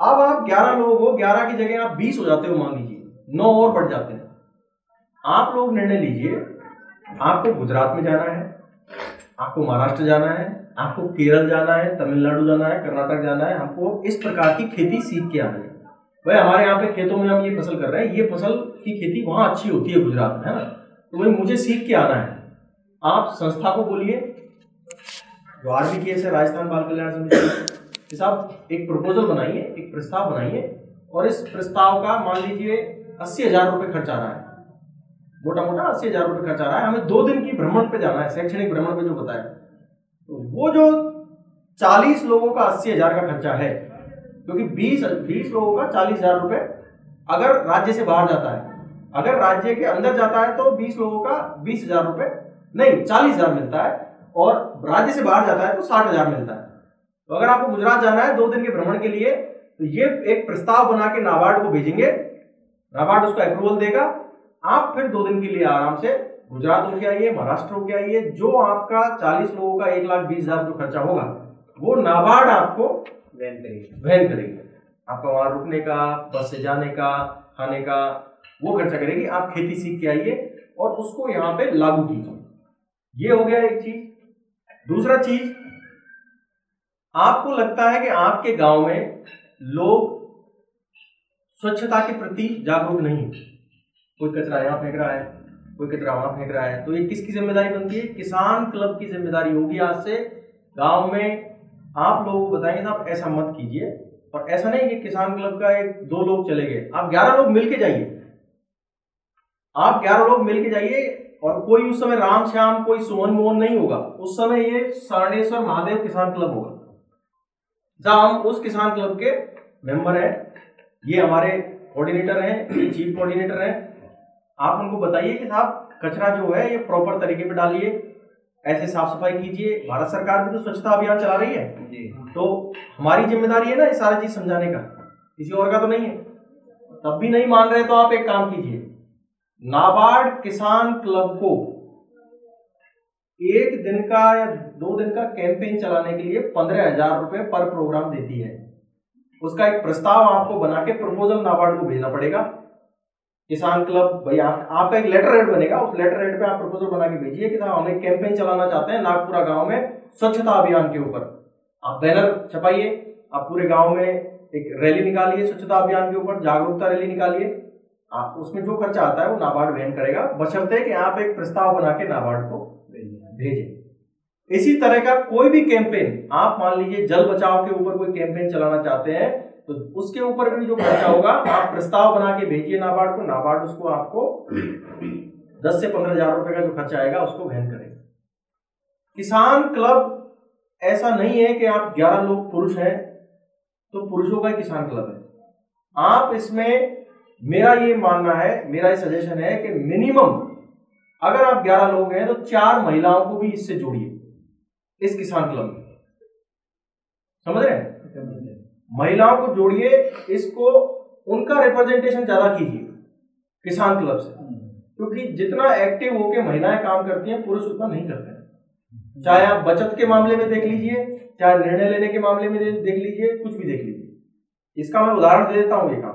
अब आप 11 लोग हो 11 की जगह आप 20 हो जाते हो, मान लीजिए। नौ और बढ़ जाते हैं। आप लोग निर्णय लीजिए, आपको गुजरात में जाना है, आपको महाराष्ट्र जाना है, आपको केरल जाना है, तमिलनाडु जाना है, कर्नाटक जाना है, हमको इस प्रकार की खेती सीख के आना है। भाई, हमारे यहाँ पे खेतों में हम ये फ़सल कर रहे हैं, ये फ़सल की खेती वहाँ अच्छी होती है गुजरात में, है ना? तो भाई, मुझे सीख के आना है। आप संस्था को बोलिए। जो आर बी है राजस्थान बाल कल्याण समिति साहब, एक प्रपोजल बनाइए, एक प्रस्ताव बनाइए, और इस प्रस्ताव का मान लीजिए अस्सी हज़ार रुपये खर्च आ रहा है। मोटा मोटा अस्सी हज़ार रुपये खर्च आ रहा है। हमें दो दिन की भ्रमण पे जाना है, शैक्षणिक भ्रमण पे जो बताया। तो वो जो चालीस लोगों का अस्सी हज़ार का खर्चा है, क्योंकि बीस बीस लोगों का चालीस हज़ार रुपये अगर राज्य से बाहर जाता है, अगर राज्य के अंदर जाता है तो बीस लोगों का बीस हज़ार रुपये नहीं चालीस हज़ार मिलता है और राज्य से बाहर जाता है तो साठ हज़ार मिलता है। तो अगर आपको गुजरात जाना है दो दिन के भ्रमण के लिए तो ये एक प्रस्ताव बना के नाबार्ड को भेजेंगे। नाबार्ड उसको अप्रूवल देगा। आप फिर दो दिन के लिए आराम से गुजरात होके आइए महाराष्ट्र होके आइए जो आपका चालीस लोगों का एक लाख बीस हज़ार जो खर्चा होगा वो नाबार्ड आपको वहन करेगी। वहन करेगी। आपका वहाँ रुकने का बस से जाने का खाने का वो खर्चा करेगी। आप खेती सीख के आइए और उसको यहाँ पे लागू कीजिए। ये हो गया एक चीज़। दूसरा चीज़, आपको लगता है कि आपके गाँव में लोग स्वच्छता के प्रति जागरूक नहीं कोई कचरा यहाँ फेंक रहा है, कोई कचरा वहाँ फेंक रहा है। तो ये किसकी ज़िम्मेदारी बनती है? किसान क्लब की ज़िम्मेदारी होगी आज से। गाँव में आप लोगों को बताएँगे साहब ऐसा मत कीजिए। और ऐसा नहीं कि किसान क्लब का एक दो लोग चले गए। आप ग्यारह लोग मिलके जाइए। आप ग्यारह लोग मिलके जाइए और कोई उस समय राम श्याम कोई सोहन मोहन नहीं होगा। उस समय ये सारणेश्वर महादेव किसान क्लब होगा। जहाँ हम उस किसान क्लब के मेंबर हैं ये हमारे कोऑर्डिनेटर हैं ये चीफ कोऑर्डिनेटर हैं। आप उनको बताइए कि साहब कचरा जो है ये प्रॉपर तरीके पे डालिए ऐसे साफ़ सफ़ाई कीजिए। भारत सरकार भी तो स्वच्छता अभियान चला रही है। जी। तो हमारी ज़िम्मेदारी है ना ये सारी चीज़ समझाने का। किसी और का तो नहीं है। तब भी नहीं मान रहे तो आप एक काम कीजिए। नाबार्ड किसान क्लब को एक दिन का या दो दिन का कैंपेन चलाने के लिए पंद्रह हज़ार रुपए पर प्रोग्राम देती है। उसका एक प्रस्ताव आपको बना के प्रपोजल नाबार्ड को भेजना पड़ेगा। किसान क्लब भाई आप, आपका एक लेटर रेड बनेगा। उस लेटर रेड पे आप प्रपोजल बना के भेजिए कि हम एक कैंपेन चलाना चाहते हैं नागपुरा गाँव में स्वच्छता अभियान के ऊपर। आप बैनर छपाइए आप पूरे गाँव में एक रैली निकालिए स्वच्छता अभियान के ऊपर जागरूकता रैली निकालिए। आप उसमें जो खर्चा आता है वो नाबार्ड वहन करेगा। बशर्ते कि आप एक प्रस्ताव बना के नाबार्ड को भेजें। इसी तरह का कोई भी कैंपेन, आप मान लीजिए जल बचाव के ऊपर कोई कैंपेन चलाना चाहते हैं तो उसके ऊपर भी जो खर्चा होगा, आप प्रस्ताव बना के भेजिए नाबार्ड को, नाबार्ड उसको आपको दस से पंद्रह हज़ार रुपए का जो खर्चा आएगा, उसको वहन करेगा। किसान क्लब, ऐसा नहीं है कि आप ग्यारह लोग पुरुष हैं तो पुरुषों का किसान क्लब है। आप इसमें मेरा ये मानना है मेरा ये सजेशन है कि मिनिमम अगर आप ग्यारह लोग हैं तो चार महिलाओं को भी इससे जोड़िए इस किसान क्लब में। समझ रहे हैं? महिलाओं को जोड़िए इसको उनका रिप्रेजेंटेशन ज़्यादा कीजिए किसान क्लब से। क्योंकि तो जितना एक्टिव होके महिलाएँ काम करती हैं पुरुष उतना नहीं करते हैं। चाहे आप बचत के मामले में देख लीजिए चाहे निर्णय लेने के मामले में देख लीजिए कुछ भी देख लीजिए। इसका मैं उदाहरण दे देता हूँ एक काम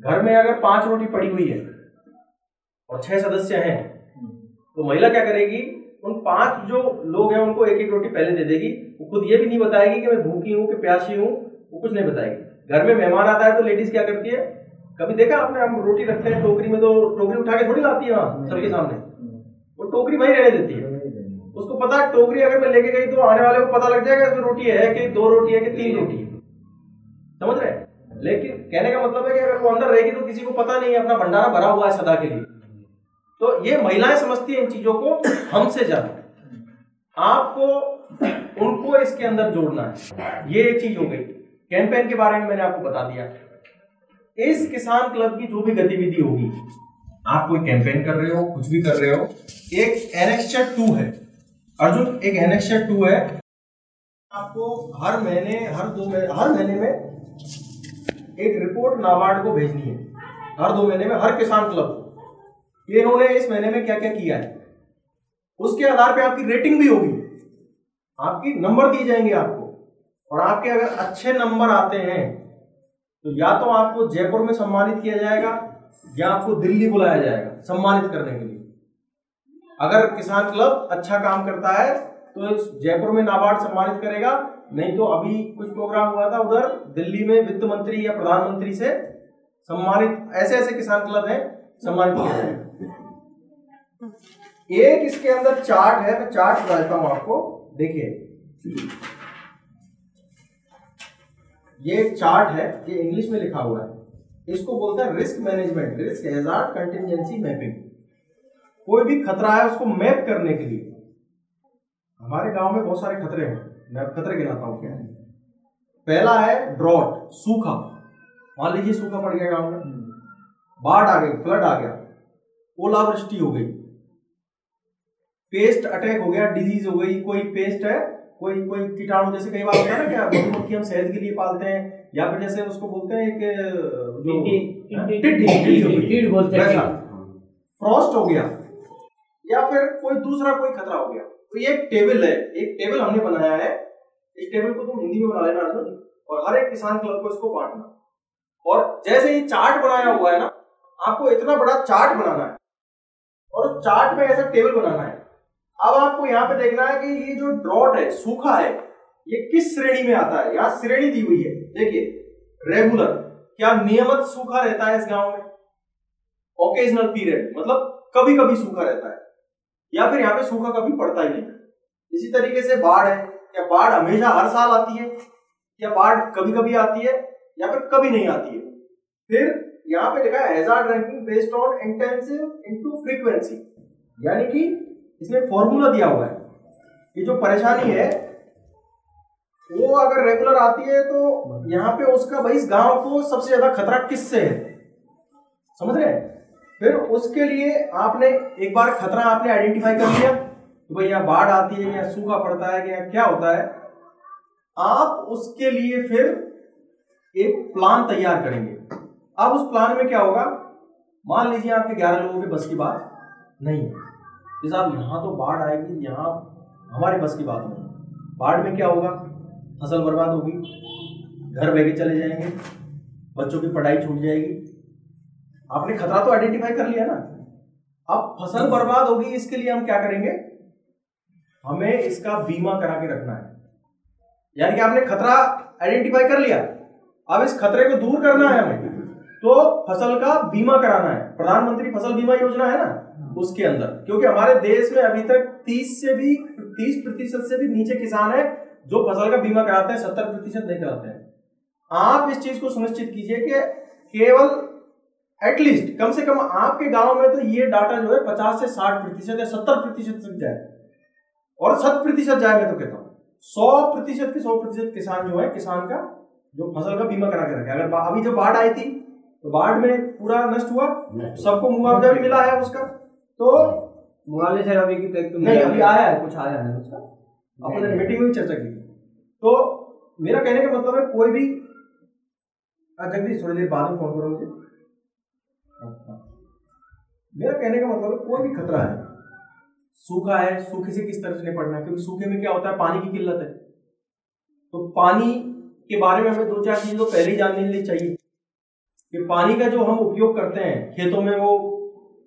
घर में अगर पाँच रोटी पड़ी हुई है और छह सदस्य हैं तो महिला क्या करेगी? उन पाँच जो लोग हैं उनको एक एक रोटी पहले दे देगी। वो खुद ये भी नहीं बताएगी कि मैं भूखी हूँ कि प्यासी हूँ वो कुछ नहीं बताएगी। घर में मेहमान आता है तो लेडीज़ क्या करती है? कभी देखा आपने हम रोटी रखते हैं टोकरी में तो टोकरी उठा के थोड़ी लाती है वहाँ सबके सामने? वो टोकरी वही रहने देती है। उसको पता है टोकरी अगर मैं लेके गई तो आने वाले को पता लग जाएगा इसमें रोटी है कि दो रोटी है कि तीन रोटी है। समझ रहे? लेकिन कहने का मतलब है कि अगर वो अंदर रहेगी तो किसी को पता नहीं है, अपना भंडारा भरा हुआ है सदा के लिए। तो ये महिलाएँ समझती हैं इन चीज़ों को, हमसे ज़्यादा। आपको, उनको इसके अंदर जोड़ना है। ये एक चीज़ हो गई। कैंपेन के बारे में मैंने आपको बता दिया। इस किसान क्लब की जो भी गतिविधि होगी, आप कोई कैंपेन कर रहे हो, कुछ भी कर रहे हो, एक एनेक्चर टू है। अर्जुन, एक एनेक्चर टू है। आपको हर महीने, हर दो महीने हर महीने में एक रिपोर्ट नाबार्ड को भेजनी है। हर दो महीने में, हर किसान क्लब। ये इन्होंने इस महीने में क्या क्या किया है? उसके आधार पे आपकी रेटिंग भी होगी। आपकी नंबर दिए जाएँगे आपको। और आपके अगर अच्छे नंबर आते हैं तो या तो आपको जयपुर में सम्मानित किया जाएगा, या आपको दिल्ली बुलाया जाएगा, सम्मानित करने के लिए। अगर किसान क्लब अच्छा काम करता है तो जयपुर में नाबार्ड सम्मानित करेगा। नहीं तो अभी कुछ प्रोग्राम हुआ था उधर, दिल्ली में वित्त मंत्री या प्रधानमंत्री से सम्मानित ऐसे ऐसे किसान क्लब है, सम्मानित किया जाएगा। एक इसके अंदर चार्ट है मैं चार्ट बताता हूँ आपको। देखिए। ये चार्ट है, ये इंग्लिश में लिखा हुआ है। इसको बोलते हैं risk management risk contingency mapping कोई भी खतरा है उसको मैप करने के लिए। हमारे गाँव में बहुत सारे खतरे हैं। मैं खतरे गिनाता हूँ क्या? पहला है ड्रॉट सूखा। मान लीजिए सूखा पड़ गया गाँव में। बाढ़ आ गई फ्लड आ गया। ओलावृष्टि हो गई। पेस्ट अटैक हो गया डिज़ीज़ हो गई। कोई पेस्ट है कोई कोई कीटाणु जैसे कई बार होता है ना क्या मधुमक्खी हम शहद के लिए पालते हैं या फिर जैसे उसको बोलते हैं एक बोलते हैं। फ्रॉस्ट हो गया। या फिर कोई दूसरा कोई खतरा हो गया। तो ये एक टेबल है। एक टेबल हमने बनाया है। इस टेबल को तुम हिंदी में बना लेना और हर एक किसान क्लब को इसको बांटना। और जैसे ये चार्ट बनाया हुआ है ना, आपको इतना बड़ा चार्ट बनाना है। और उस चार्ट में ऐसा टेबल बनाना है। अब आपको यहाँ पे देखना है कि ये जो ड्रॉट है, सूखा है, ये किस श्रेणी में आता है? यहाँ श्रेणी दी हुई है। देखिए रेगुलर क्या नियमित सूखा रहता है इस गाँव में? ओकेजनल पीरियड मतलब कभी कभी सूखा रहता है। या फिर यहाँ पे सूखा कभी पड़ता ही नहीं। इसी तरीके से बाढ़ है। क्या बाढ़ हमेशा हर साल आती है? या बाढ़ कभी कभी आती है या फिर कभी नहीं आती है? फिर यहाँ पे लिखा है hazard ranking based on intensive into frequency यानी कि इसमें फॉर्मूला दिया हुआ है कि जो परेशानी है, वो अगर रेगुलर आती है तो यहाँ पे उसका भाई इस गाँव को सबसे ज़्यादा खतरा किससे है? समझ रहे फिर उसके लिए आपने एक बार खतरा आपने आइडेंटिफाई कर लिया कि भाई यहाँ बाढ़ आती है या सूखा पड़ता है या क्या होता है? आप उसके लिए फिर एक प्लान तैयार करेंगे। अब उस प्लान में क्या होगा? मान लीजिए आपके ग्यारह लोगों के बस की बात नहीं है। साहब, यहाँ तो बाढ़ आएगी, यहाँ हमारे बस की बात नहीं बाढ़ में क्या होगा? फ़सल बर्बाद होगी, घर बह चले जाएँगे, बच्चों की पढ़ाई छूट जाएगी आपने खतरा तो आइडेंटिफाई कर लिया ना। अब फ़सल बर्बाद होगी, इसके लिए हम क्या करेंगे? हमें इसका बीमा करा के रखना है। यानी कि आपने खतरा आइडेंटिफाई कर लिया। अब इस खतरे को दूर करना है हमें। तो फ़सल का बीमा कराना है। प्रधानमंत्री फ़सल बीमा योजना है ना, उसके अंदर। क्योंकि हमारे देश में अभी तक तीस से भी, तीस प्रतिशत से भी नीचे किसान है जो फ़सल का बीमा कराते हैं, सत्तर प्रतिशत नहीं कराते हैं। आप इस चीज़ को सुनिश्चित कीजिए कि केवल एटलीस्ट कम से कम आपके गाँव में तो ये डाटा जो है पचास से साठ प्रतिशत या सत्तर प्रतिशत तक जाए। और शत प्रतिशत जाए मैं तो कहता हूँ। सौ प्रतिशत के सौ प्रतिशत किसान जो है किसान का जो फ़सल का बीमा करा के रखे। अगर अभी जो बाढ़ आई थी तो बाढ़ में पूरा नष्ट हुआ सबको मुआवजा भी मिला है उसका। तो मुआवजे से अभी की तक नहीं अभी आया है कुछ आया है उसका। अपने मीटिंग में चर्चा की। तो मेरा कहने का मतलब है कोई भी जगदीश थोड़ी देर बाद में फ़ोन करो मुझे। मेरा कहने का मतलब है कोई भी खतरा है, सूखा है, सूखे से किस तरह से निपटना है? क्योंकि सूखे में क्या होता है? पानी की किल्लत है। तो पानी के बारे में हमें दो चार चीज़ें तो पहले ही जानने के लिए चाहिए। कि पानी का जो हम उपयोग करते हैं, खेतों में वो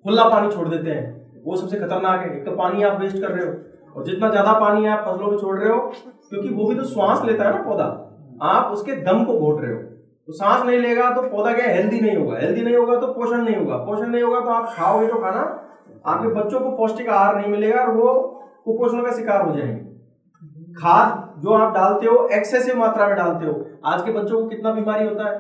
खुला पानी छोड़ देते हैं। वो सबसे खतरनाक है। एक तो पानी आप वेस्ट कर रहे हो, और जितना ज़्यादा पानी आप फ़सलों में छोड़ रहे हो, क्योंकि वो भी तो श्वास लेता है ना पौधा। आप उसके दम को घोट रहे हो। तो सांस नहीं लेगा तो पौधा क्या हेल्दी नहीं होगा। हेल्दी नहीं होगा तो पोषण नहीं होगा। पोषण नहीं होगा तो आप खाओगे तो खाना आपके बच्चों को पौष्टिक आहार नहीं मिलेगा और वो कुपोषण का शिकार हो जाएँगे। खाद जो आप डालते हो एक्सेसिव मात्रा में डालते हो, आज के बच्चों को कितना बीमारी होता है?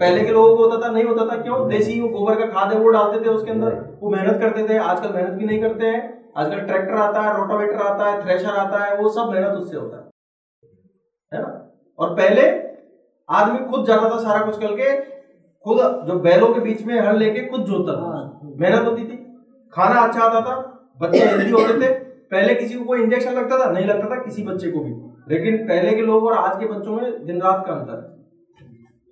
पहले के लोगों को होता था, नहीं होता था, क्यों? देसी गोबर का खाद है, वो डालते थे उसके अंदर। वो मेहनत करते थे, आजकल मेहनत भी नहीं करते हैं। आजकल ट्रैक्टर आता है, रोटावेटर आता है, थ्रेशर आता है, वो सब मेहनत उससे होता है। है ना? और पहले आदमी खुद जाता था सारा कुछ करके खुद जो बैलों के बीच में हल लेके खुद जोतता था। हाँ। मेहनत होती थी। खाना अच्छा आता था बच्चे हेल्दी होते थे। पहले किसी को कोई इंजेक्शन लगता था नहीं लगता था किसी बच्चे को भी। लेकिन पहले के लोग और आज के बच्चों में दिन रात का अंतर है।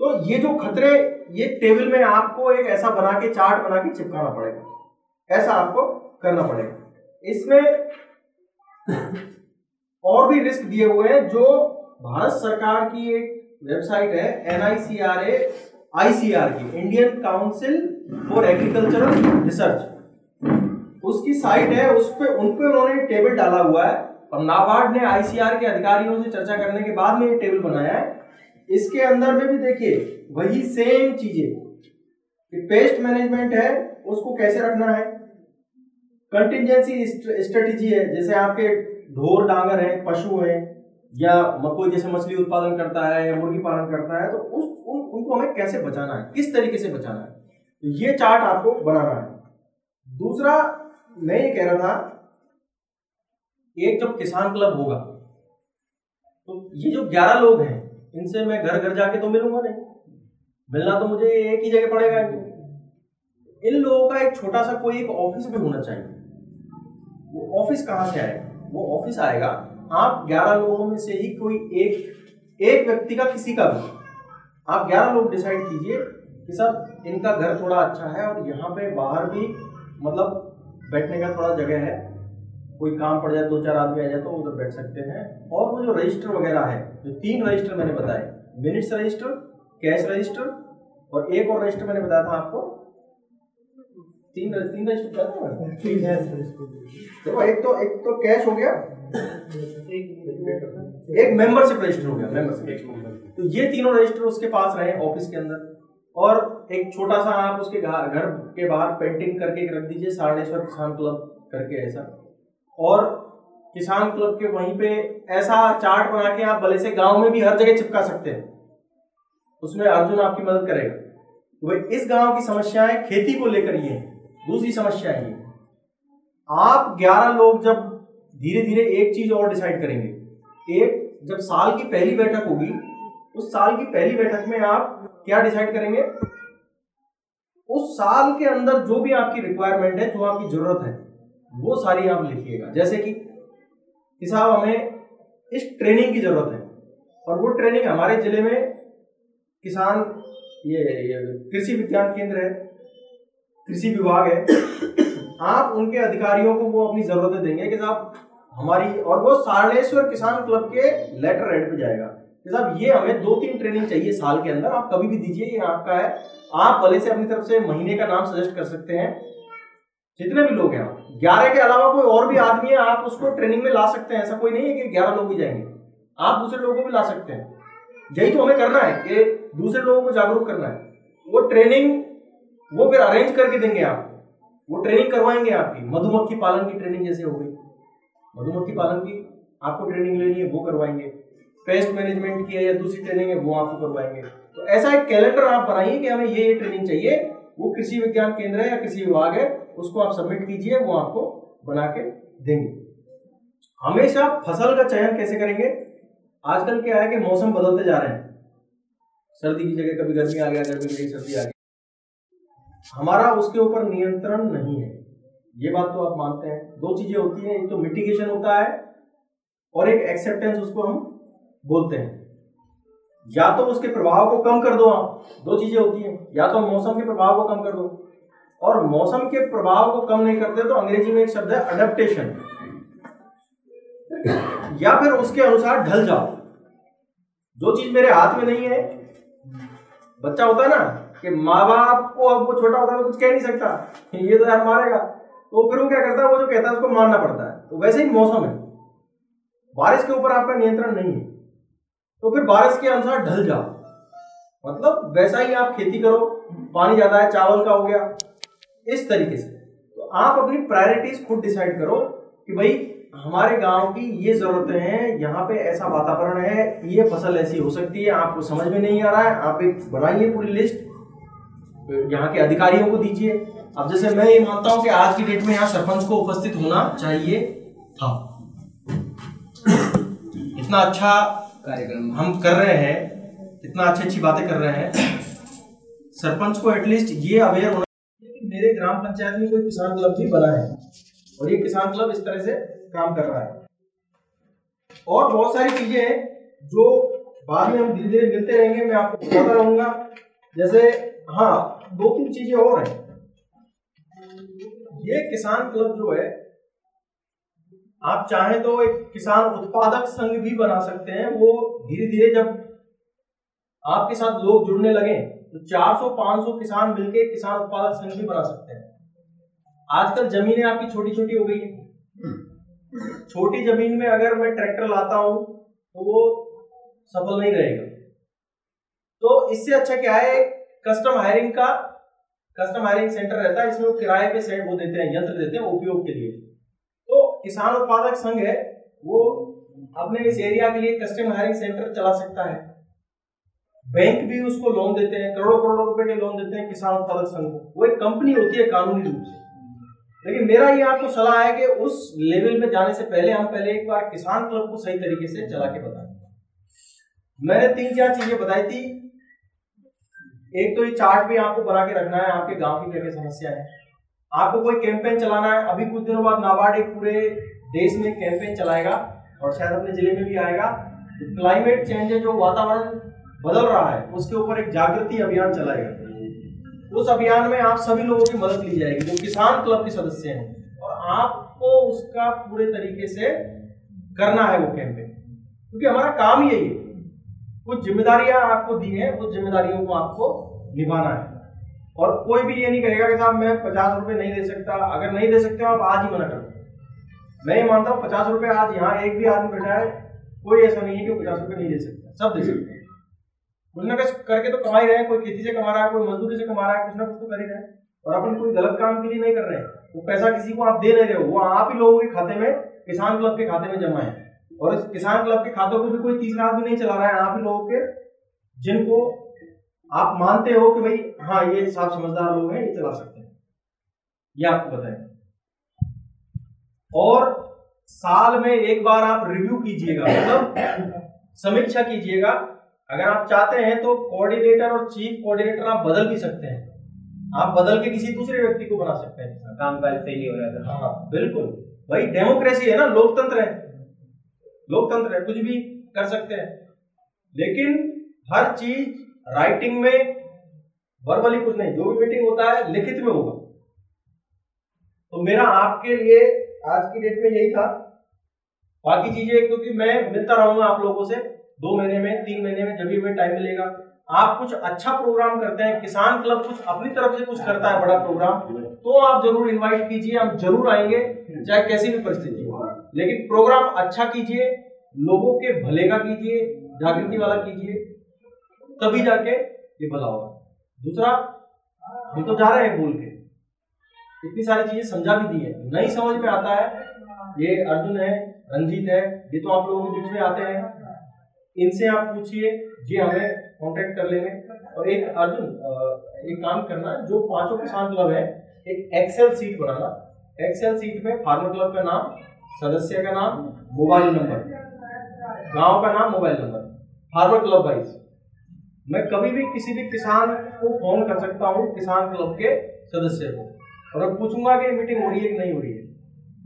तो ये जो खतरे ये टेबल में आपको एक ऐसा बना के चार्ट बना के चिपकाना पड़ेगा। ऐसा आपको करना पड़ेगा। इसमें और भी रिस्क दिए हुए हैं जो भारत सरकार की एक वेबसाइट है N I C R A I C R की Indian council for agricultural research उसकी साइट है, उस पर उन पर उन्होंने टेबल डाला हुआ है। और नाबार्ड ने आईसीआर के अधिकारियों से चर्चा करने के बाद में ये टेबल बनाया है। इसके अंदर में भी देखिए, वही सेम चीज़ें। पेस्ट मैनेजमेंट है, उसको कैसे रखना है? कंटिजेंसी स्ट्रेटेजी है, जैसे आपके ढोर डांगर है, पशु है या कोई जैसे मछली उत्पादन करता है या मुर्गी पालन करता है तो उस उन, उनको हमें कैसे बचाना है? किस तरीके से बचाना है? तो ये चार्ट आपको बनाना है। दूसरा मैं ये कह रहा था एक जब किसान क्लब होगा तो ये जो ग्यारह लोग हैं इनसे मैं घर घर जाके तो मिलूँगा नहीं। मिलना तो मुझे एक ही जगह पड़ेगा। इन लोगों का एक छोटा सा कोई एक ऑफ़िस भी होना चाहिए। वो ऑफ़िस कहाँ से आएगा? वो ऑफ़िस आएगा आप ग्यारह लोगों में से ही कोई एक एक व्यक्ति का किसी का भी। आप ग्यारह लोग डिसाइड कीजिए कि सर इनका घर थोड़ा अच्छा है और यहाँ पे बाहर भी मतलब बैठने का थोड़ा जगह है। कोई काम पड़ जाए दो चार आदमी आ जाए तो उधर बैठ सकते हैं। और वो जो रजिस्टर वगैरह है जो तीन रजिस्टर मैंने बताए मिनट्स रजिस्टर कैश रजिस्टर और एक और रजिस्टर मैंने बताया था आपको। तीन तीन रजिस्टर देखो एक तो एक तो कैश हो गया। एक मेंबरशिप रजिस्टर हो गया मेंबरशिप तो ये तीनों रजिस्टर उसके पास रहे ऑफ़िस के अंदर। और एक छोटा सा आप उसके घर के बाहर पेंटिंग करके रख दीजिए सारणेश्वर किसान क्लब करके ऐसा। और किसान क्लब के वहीं पे ऐसा चार्ट बना के आप भले से गाँव में भी हर जगह चिपका सकते हैं। उसमें अर्जुन आपकी मदद करेगा। तो इस गाँव की समस्याएँ खेती को लेकर ये दूसरी समस्या ये आप 11 लोग जब धीरे धीरे एक चीज़ और डिसाइड करेंगे। एक जब साल की पहली बैठक होगी उस साल की पहली बैठक में आप क्या डिसाइड करेंगे? उस साल के अंदर जो भी आपकी रिक्वायरमेंट है जो आपकी ज़रूरत है वो सारी आप लिखिएगा। जैसे कि साहब हमें इस ट्रेनिंग की ज़रूरत है और वो ट्रेनिंग हमारे ज़िले में किसान ये, ये कृषि विज्ञान केंद्र है कृषि विभाग है आप उनके अधिकारियों को वो अपनी जरूरतें देंगे कि साहब हमारी, और वो सारणेश्वर किसान क्लब के लेटर हेड पे जाएगा। साहब, ये हमें दो तीन ट्रेनिंग चाहिए साल के अंदर। आप कभी भी दीजिए, ये आपका है। आप भले से अपनी तरफ़ से महीने का नाम सजेस्ट कर सकते हैं। जितने भी लोग हैं आप। ग्यारह के अलावा कोई और भी आदमी है, आप उसको ट्रेनिंग में ला सकते हैं। ऐसा कोई नहीं है कि ग्यारह लोग ही जाएँगे। आप दूसरे लोगों को भी ला सकते हैं। यही तो हमें करना है कि दूसरे लोगों को जागरूक करना है। वो ट्रेनिंग वो फिर अरेंज करके देंगे आप। वो ट्रेनिंग करवाएँगे आपकी। मधुमक्खी पालन की ट्रेनिंग जैसे हो गई। मधुमक्खी पालन की आपको ट्रेनिंग लेनी है, वो करवाएँगे। पेस्ट मैनेजमेंट की है या दूसरी ट्रेनिंग है, वो आपको करवाएँगे। तो ऐसा एक कैलेंडर आप बनाइए कि हमें ये ये ट्रेनिंग चाहिए, वो कृषि विज्ञान केंद्र है या कृषि विभाग है, उसको आप सबमिट कीजिए, वो आपको बना के देंगे। हमेशा फ़सल का चयन कैसे करेंगे? आजकल क्या है कि मौसम बदलते जा रहे हैं। सर्दी की जगह कभी गर्मी आ गया, गर्मी की सर्दी आ गई हमारा उसके ऊपर नियंत्रण नहीं है। ये बात तो आप मानते हैं। दो चीज़ें होती हैं। एक तो मिटिगेशन होता है और एक एक्सेप्टेंस उसको हम बोलते हैं। या तो उसके प्रभाव को कम कर दो आप। दो चीज़ें होती हैं। या तो मौसम के प्रभाव को कम कर दो। और मौसम के प्रभाव को कम नहीं करते तो अंग्रेज़ी में एक शब्द है अडेप्टेशन या फिर उसके अनुसार ढल जाओ। जो चीज़ मेरे हाथ में नहीं है, बच्चा होता है ना कि माँ बाप को अब वो छोटा होता है तो कुछ कह नहीं सकता। ये तो यार मारेगा। तो फिर वो क्या करता है? वो जो कहता है उसको मानना पड़ता है। तो वैसे ही मौसम है। बारिश के ऊपर आपका नियंत्रण नहीं है। तो फिर बारिश के अनुसार ढल जाओ। मतलब वैसा ही आप खेती करो। पानी ज़्यादा है, चावल का हो गया। इस तरीके से। तो आप अपनी प्रायोरिटीज खुद डिसाइड करो कि भाई, हमारे गाँव की ये जरूरतें हैं, यहाँ पे ऐसा वातावरण है, ये फ़सल ऐसी हो सकती है, आपको समझ में नहीं आ रहा है, आप एक बनाइए पूरी लिस्ट यहाँ के अधिकारियों को दीजिए। अब जैसे मैं ये मानता हूँ कि आज की डेट में यहाँ सरपंच को उपस्थित होना चाहिए था। इतना अच्छा कार्यक्रम हम कर रहे हैं, इतना अच्छी अच्छी बातें कर रहे हैं। सरपंच को एटलीस्ट ये अवेयर होना कि मेरे ग्राम पंचायत में कोई किसान क्लब भी बना है और ये किसान क्लब इस तरह से काम कर रहा है। और बहुत सारी चीज़ें हैं जो बाद में हम धीरे धीरे मिलते रहेंगे, मैं आपको बताता रहूँगा। जैसे हाँ दो तीन चीज़ें और हैं। ये किसान क्लब जो है, आप चाहें तो एक किसान उत्पादक संघ भी बना सकते हैं। वो धीरे धीरे जब आपके साथ लोग जुड़ने लगे तो 400-500 किसान मिलके किसान उत्पादक संघ भी बना सकते हैं। आजकल जमीनें आपकी छोटी छोटी हो गई है। छोटी ज़मीन में अगर मैं ट्रैक्टर लाता हूँ तो वो सफल नहीं रहेगा। तो इससे अच्छा क्या है, कस्टम हायरिंग का कस्टम हायरिंग सेंटर रहता है, इसमें किराए पे सेट वो देते हैं, यंत्र देते हैं उपयोग के लिए। तो किसान उत्पादक संघ है, वो अपने इस एरिया के लिए कस्टम हायरिंग सेंटर चला सकता है। बैंक भी उसको लोन देते हैं, करोड़ों करोड़ों रुपए के लोन देते हैं किसान उत्पादक संघ। को वो एक कंपनी होती है कानूनी रूप से। लेकिन मेरा ये आपको सलाह है कि उस लेवल में जाने से पहले हम पहले एक बार किसान क्लब को सही तरीके से चला के बताएँ। मैंने तीन चार चीज़ें बताई थी एक तो ये चार्ट भी आपको बना के रखना है, आपके गाँव की क्या क्या समस्या है। आपको कोई कैंपेन चलाना है, अभी कुछ दिनों बाद नाबार्ड एक पूरे देश में कैंपेन चलाएगा और शायद अपने ज़िले में भी आएगा। तो क्लाइमेट चेंज है, जो वातावरण बदल रहा है, उसके ऊपर एक जागृति अभियान चलाएगा। उस अभियान में आप सभी लोगों की मदद ली जाएगी, जो किसान क्लब के सदस्य हैं। और आपको उसका पूरे तरीके से करना है वो कैंपेन क्योंकि हमारा काम यही है। कुछ जिम्मेदारियाँ आपको दी हैं उस जिम्मेदारियों को आपको निभाना है। और कोई भी ये नहीं कहेगा कि साहब, मैं पचास रुपए नहीं दे सकता। अगर नहीं दे सकते आप आज ही मना कर मैं ये मानता हूँ, पचास रुपए आज यहाँ एक भी आदमी बैठा है, कोई ऐसा नहीं है कि पचास रुपए नहीं दे सकता। सब दे सकते हैं। कुछ ना कुछ करके तो कमा ही रहे हैं, कोई खेती से कमा रहा है, कोई मजदूरी से कमा रहा है, कुछ ना कुछ तो कर ही रहे हैं। और अपन कोई गलत काम के लिए नहीं कर रहे हैं। वो पैसा किसी को आप दे नहीं रहे हो, वो आप ही लोगों के खाते में, किसान क्लब के खाते में जमा है। और इस किसान क्लब के खातों को भी कोई तीसरा आदमी नहीं चला रहा है आप ही लोगों के जिनको आप मानते हो कि भाई हाँ ये साफ़ समझदार लोग हैं ये चला सकते हैं। ये आपको बताएँ और साल में एक बार आप रिव्यू कीजिएगा मतलब समीक्षा कीजिएगा। अगर आप चाहते हैं तो कोऑर्डिनेटर और चीफ कोऑर्डिनेटर आप बदल भी सकते हैं। आप बदल के किसी दूसरे व्यक्ति को बना सकते हैं। काम काज सही नहीं हो रहा था हाँ बिल्कुल। भाई डेमोक्रेसी है ना लोकतंत्र है। लोकतंत्र है, कुछ भी कर सकते हैं। लेकिन हर चीज़ राइटिंग में वर्बली कुछ नहीं, जो भी मीटिंग होता है, लिखित में होगा। तो मेरा आपके लिए आज की डेट में यही था। बाकी चीज़ें, क्योंकि मैं मिलता रहूँगा आप लोगों से दो महीने में, तीन महीने में, जब भी हमें टाइम मिलेगा। आप कुछ अच्छा प्रोग्राम करते हैं, किसान क्लब कुछ अपनी तरफ़ से कुछ करता है, बड़ा प्रोग्राम तो आप ज़रूर इनवाइट कीजिए, हम ज़रूर आएँगे, चाहे कैसी भी परिस्थिति लेकिन प्रोग्राम अच्छा कीजिए, लोगों के भले का कीजिए, जागृति वाला कीजिए, तभी जाके ये भला होगा। दूसरा, हम तो जा रहे हैं बोल के। इतनी सारी चीज़ें समझा भी दी है। नहीं समझ में आता है, ये अर्जुन है, रंजीत है, ये तो आप लोगों के बीच में आते हैं। इनसे आप पूछिए, ये हमें कांटेक्ट कर लेंगे। और एक अर्जुन एक काम करना, जो पाँचों किसान क्लब है, एक एक्सेल सीट बनाना। एक्सेल सीट में फार्मर क्लब का नाम सदस्य का नाम मोबाइल नंबर। गाँव का नाम mobile number. Farmer club wise. मैं कभी भी किसी भी किसान को फ़ोन कर सकता हूँ, किसान क्लब के सदस्य को। और अब पूछूँगा कि मीटिंग हो रही है कि नहीं हो रही है।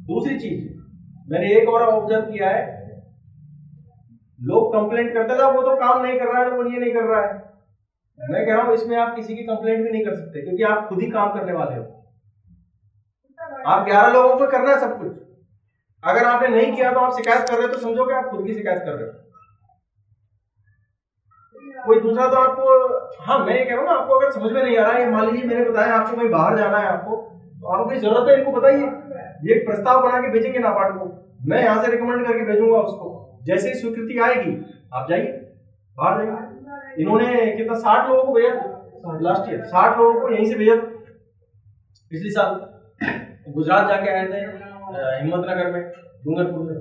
दूसरी चीज़, मैंने एक और ऑब्ज़र्व किया है। लोग कंप्लेंट करते थे वो तो काम नहीं कर रहा है, वो ये नहीं कर रहा है। मैं कह रहा हूँ, इसमें आप किसी की कंप्लेंट भी नहीं कर सकते, क्योंकि आप खुद ही काम करने वाले हो। आप ग्यारह लोगों पर करना है सब कुछ। अगर आपने नहीं किया तो आप शिकायत कर रहे हो तो समझो कि आप खुद की शिकायत कर रहे हो। कोई दूसरा तो आपको हाँ मैं ये कह रहा हूँ ना, आपको अगर समझ में नहीं आ रहा है मान लीजिए मैंने बताया आपको कहीं बाहर जाना है आपको तो आप अपनी ज़रूरत है, इनको बताइए। ये प्रस्ताव बना के भेजेंगे नाबार्ड को। मैं यहाँ से रिकमेंड करके भेजूँगा उसको। जैसे ही स्वीकृति आएगी, आप जाइए, बाहर जाइए। इन्होंने कितना, साठ लोगों को भेजा लास्ट ईयर साठ लोगों को यहीं से भेजा पिछले साल। गुजरात जाके आए थे। हिम्मत नगर में, डूंगरपुर में।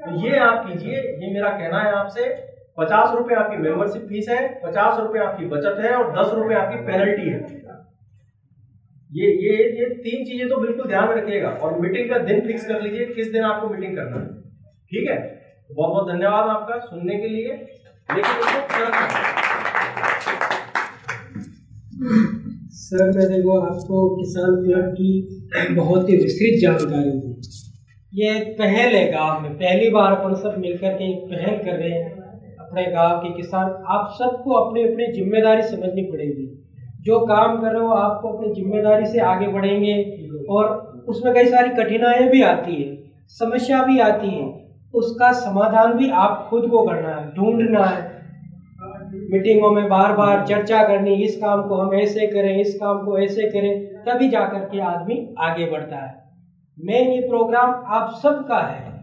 तो ये आप कीजिए, ये मेरा कहना है आपसे, पचास रुपए आपकी मेंबरशिप फ़ीस है, पचास रुपए आपकी बचत है और दस रुपए आपकी पेनल्टी है। ये ये ये तीन चीज़ें तो बिल्कुल ध्यान में रखिएगा और मीटिंग का दिन फिक्स कर लीजिए, किस दिन आपको मीटिंग करना है। ठीक है? बहुत बहुत धन्यवाद आपका सुनने के लिए। लेकिन सर, मैंने वो आपको किसान क्लब की बहुत ही विस्तृत जानकारी दी। ये पहल है गाँव में। पहली बार अपन सब मिलकर के पहल कर रहे हैं अपने गाँव के किसान। आप सबको अपनी अपनी ज़िम्मेदारी समझनी पड़ेगी। जो काम कर रहे हो, आपको अपनी ज़िम्मेदारी से आगे बढ़ेंगे और उसमें कई सारी कठिनाइयाँ भी आती है, समस्या भी आती है। उसका समाधान भी आप खुद को करना है, ढूंढना है। मीटिंगों में बार बार चर्चा करनी, इस काम को हम ऐसे करें, इस काम को ऐसे करें, तभी जा कर के आदमी आगे बढ़ता है। मेन ये प्रोग्राम आप सबका है।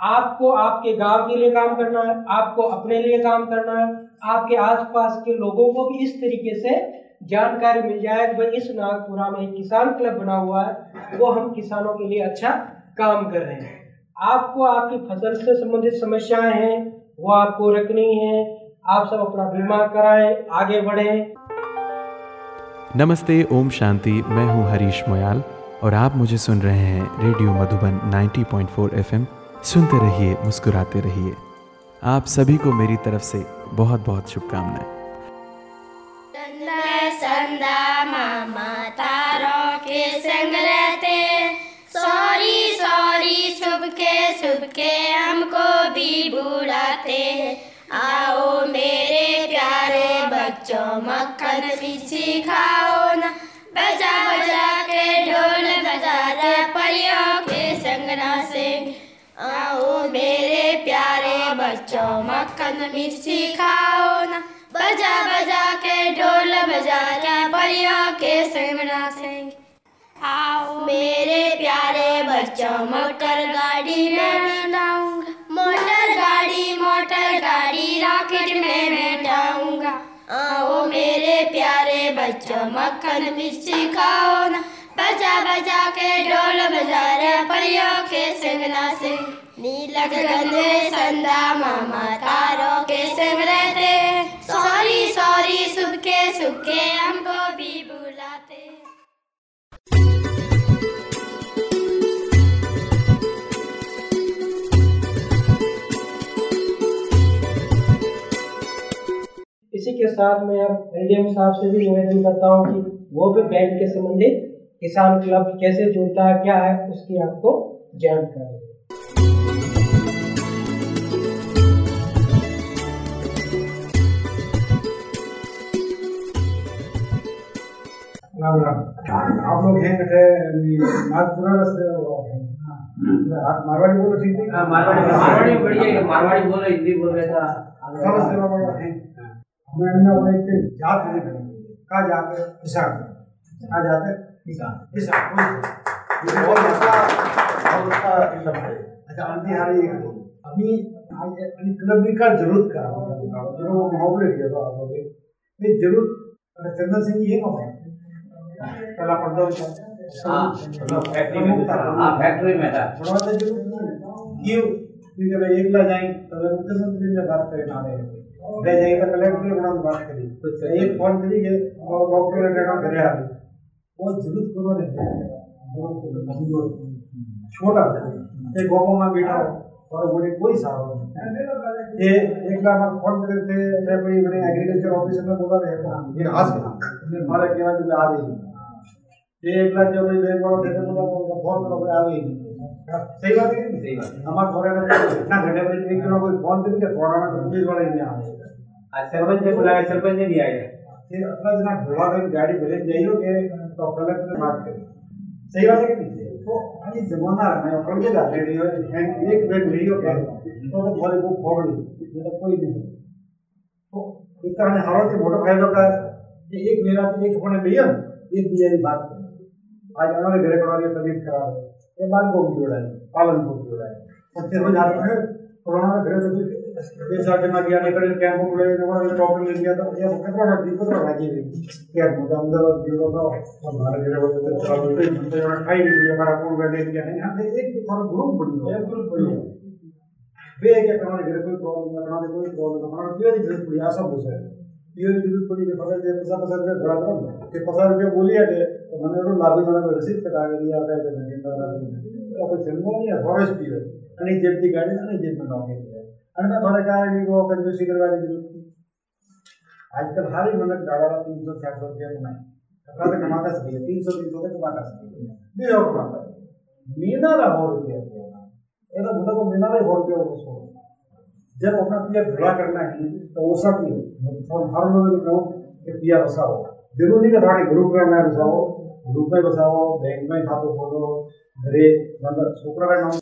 आपको आपके गाँव के लिए काम करना है, आपको अपने लिए काम करना है, आपके आसपास के लोगों को भी इस तरीके से जानकारी मिल जाए कि भाई इस नागपुरा में एक किसान क्लब बना हुआ है, वो हम किसानों के लिए अच्छा काम कर रहे हैं। आपको आपकी फ़सल से संबंधित समस्याएँ हैं, वो आपको रखनी है आप सब अपना बीमा कराएँ आगे बढ़ें। नमस्ते ओम शांति। मैं हूँ हरीश मोयाल और आप मुझे सुन रहे हैं रेडियो मधुबन 90.4 एफएम। सुनते रहिए मुस्कुराते रहिए। आप सभी को मेरी तरफ़ से बहुत बहुत शुभकामनाएँ सॉरी सॉरी शुभ के शुभ के हमको भी बुलाते आओ मेरे प्यारे बच्चों, मक्खन भी सिखाओ ना। बजा बजा के ढोल बजा रे परियों के संग नाचे आओ मेरे प्यारे बच्चों, मक्खन भी सिखाओ ना। बजा बजा के ढोल बजा के परियों के संग नाचेंगे आओ मेरे प्यारे बच्चों, मोटर गाड़ी में बैठाऊँगा रॉकेट में बैठाऊँगा। आओ मेरे प्यारे बच्चों, मक्खन भी सिखाओ ना। बजा बजा के ढोल बजा रे परियों के संग से। नीला गगन संदा मामा तारों के संग रहते सॉरी सॉरी सुबह के के हमको भी इसी के साथ मैं अब एलडीएम साहब से भी निवेदन करता हूँ कि वो भी बैंक के संबंधित किसान क्लब कैसे जुड़ता है क्या है उसकी आपको जानकारी आप लोग हैं बेटे नागपुरा से मारवाड़ी बोलो ठीक है हाँ, मारवाड़ी मारवाड़ी बढ़िया है, मारवाड़ी बोल हिंदी बोल रहे था। है हमें अपने जात है कहा जात है? किसान कहा जात है? किसान किसान ये बहुत अच्छा बहुत अच्छा शब्द है। अच्छा अंति हारी एक अपनी क्लब का ज़रूरत का ज़रूर वो मुहावरे किया था आप लोग ये ज़रूर चंदन सिंह जी है। पहला पर्दा होता हाँ, फैक्ट्री में था। हाँ फैक्ट्री में था। क्यों? क्योंकि एक ला जाएँगे तो मुख्यमंत्री ने बात करें ना तो करी। तो एक फ़ोन करी के और डॉक्टर ने कहना घरे आ गए वो ज़रूरत करो नहीं छोटा एक गोपो में बैठा हो और बोले कोई सहारा नहीं ये एक बार मैं फ़ोन करे थे मैं कोई मैंने एग्रीकल्चर ऑफिसर में बोला रहे ये हाथ में हमारे केवल आ गई ये एक लाख जो कोई बैंक वाला देते मतलब फ़ोन करो ही। नहीं सही बात है सही बात है। हमारे थोड़े में इतना घंटे में एक दिन कोई फ़ोन करके थोड़ा में पुलिस वाले नहीं आए आज सरपंच बुलाया सरपंच भी आया। फिर अपना जना घोड़ा में गाड़ी भले जाइयो के तो से बात करें। सही बात है कि तो अभी जमाना है मैं के जाते रही हो? एक नहीं हो गया तो तो थोड़ी बुक खोल ली, ये तो कोई नहीं तो इस तरह हरो के मोटो फायदो का कि एक मेरा, एक अपने भैया, एक भैया की बात करें। आज हमारे घरे पड़ा तबीयत साथ में दिया निकल कैंप में बोले ना वाला प्रॉब्लम ले लिया तो ये बहुत बड़ा दिक्कत हो रहा है क्या मुद्दा अंदर और ज़ीरो का हमारे जगह बोलते थे चला बोलते हैं। तो यार खाई भी हमारा पूर्ण कर दे दिया है यहाँ एक हमारा ग्रुप बन गया एक ग्रुप बन गया बे के कारण घर कोई प्रॉब्लम ना करना कोई प्रॉब्लम हमारा क्यों नहीं ज़रूरत पड़ी आशा पूछ रहे ये ज़रूरत पड़ी कि फ़सल दे पचास पचास रुपये भरा था कि पचास रुपये बोलिए थे तो मैंने तो लाभी मैंने रसीद कटा के दिया था तो मैंने कहा तो कोई जन्मों नहीं है फॉरेस्ट भी है अनेक जेब की गाड़ी अनेक जेब में लाओगे अन्य सरकार को कंजूसी करवाने की ज़रूरत थी आजकल हर ही मतलब दादा तीन सौ, चार सौ रुपया कमाए तथा तो कमा तीन सौ तीन सौ का कमा दे और मीना रहा हो रुपया ये तो बुद्धा को मीना का हो रुपया उसको जब अपना पिया झुला करना है तो वो सब ही हर लोग कहो कि पिया ज़रूरी का थोड़ा ग्रुप में बसाओ। ग्रुप में बैंक में खातो खोलो, घरे मतलब छोकरा का नाम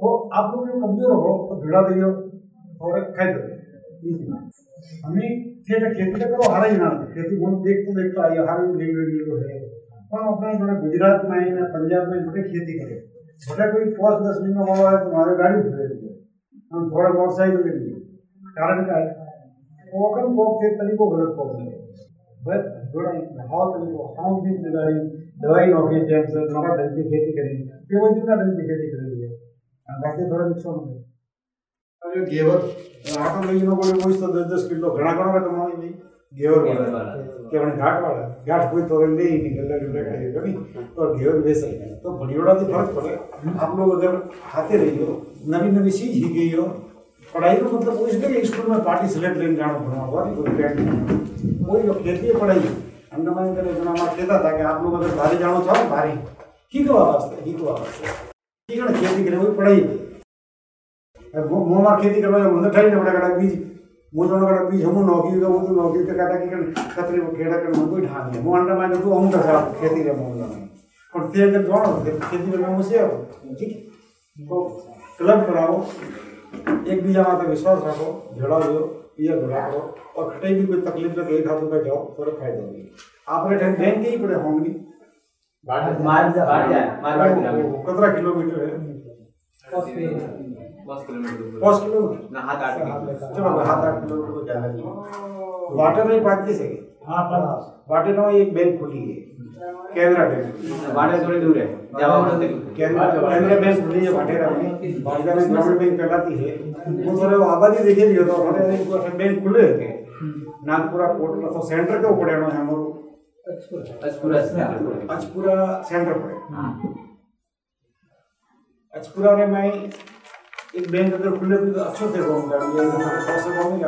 वो आप लोग जो कमज़ोर हो तो भिड़ा दइयो और खाई दो हमें खेत खेती तो करो, हर ही ना खेती बहुत देख तो देख तो आई हार लेंग लेंग को है। पर अपना थोड़ा गुजरात में ना, पंजाब में बड़े खेती करे। बड़ा कोई पाँच दस दिन में हुआ है, तुम्हारे गाड़ी भेज दिए हम थोड़ा मोटरसाइकिल ले लिए। कारण क्या है? वो कम को थे तरीको गलत को बस थोड़ा माहौल तरीको हम भी लगाई दवाई हो गई टाइम से हमारा ढंग से खेती करें। केवल जितना ढंग से खेती करें? है બાકી થોડા નુકસાન થાય ઘેવર આટો લઈને કોઈ કોઈ તો દસ દસ કિલો ઘણા ઘણા કમાણી નહીં ઘેવર વાળા કે મને ઘાટ વાળા ઘાટ કોઈ તો ले ही नहीं गल्ला गल्ला खाई कभी तो घेवर वैसे तो बड़ियोड़ा से फर्क पड़े आप लोग अगर खाते रही हो नवी नवी चीज ही गई हो पढ़ाई को मतलब वो इसलिए स्कूल में पार्टी सिलेक्ट लेने जाना पड़ा हुआ कोई फ्रेंड कोई लोग खेती है पढ़ाई अंडमान करे जना मां कहता था कि आप लोग अगर भारी जानो चाहो भारी ठीक है वास्ते ठीक है वास्ते खेती के पढ़ाई खेती करवा ना बीज मो जो बड़ा बीज हम का वो तो का काटा के खेड़ा कर कोई ढाल है मो अंडा मान तो हम का साहब खेती रे मो ना और के खेती में हो ठीक तो क्लब कराओ एक बीजा माता विश्वास रखो झड़ा दो या घुड़ा करो और खटे भी कोई तकलीफ़ ना देखा तो जाओ थोड़ा फ़ायदा होगी आप बैठे बैंक ही पड़े होंगे कितना किलोमीटर है? पाँच किलोमीटर। हाथ आठ किलोमीटर। चलो हाथ आठ किलोमीटर को जाना चाहिए। वाटर में पाँच सके हाँ वाटर में एक बैंक खुली है। केनरा बैंक। वाड़े थोड़ी दूर है। केनरा बैंक खुली है वाटेरा में वाटेरा में ग्रामीण बैंक कहलाती है। वो थोड़े आबादी देखे भी तो हमारे बैंक खुले नागपुरा कोर्ट में तो सेंटर के ऊपर है हमारो। अचपुरा हाँ। सेंटर पर। अचपुरा में मैं एक बैंक अगर खुले तो, तो अच्छे से कहूँगा तो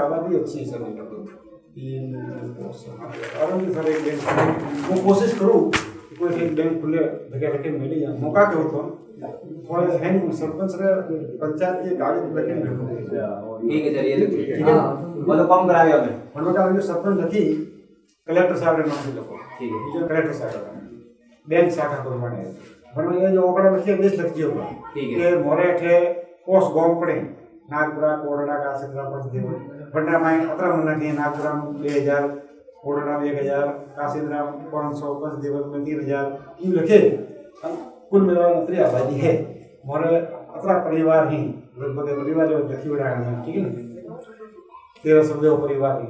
आबादी अच्छी है सर और सर हाँ, एक बैंक वो कोशिश करो कोई एक बैंक खुले धके रखे मिले या मौका के हो तो। थोड़े हैं सरपंच पंचायत के गाड़ी रखे ठीक है सर ये ठीक है? मतलब हाँ। काम करा गया मैं मतलब सरपंच लगी कलेक्टर साहब ने से लगा ठीक है બીજો કલેક્ટર સાહેબ બેંક શાખા પ્રમાણે પણ એ જો ઓકડા લખીએ બેસ લખજો ठीक કે है મોરે એટલે કોસ ગોમ પડે નાગપુરા કોરડા કાસિંદ્રા પર દેવ ભંડામાં અતરા મનાથી નાગપુરા બે હજાર કોરડા એક હજાર કાસિંદ્રા પાંચસો પાંચ દિવસ में तीन हजार यूँ लिखे कुल मिला अतरी आबादी है मोरे अतरा परिवार ही लगभग परिवार जो लखी उड़ा ठीक है ना तेरह सौ जो परिवार ही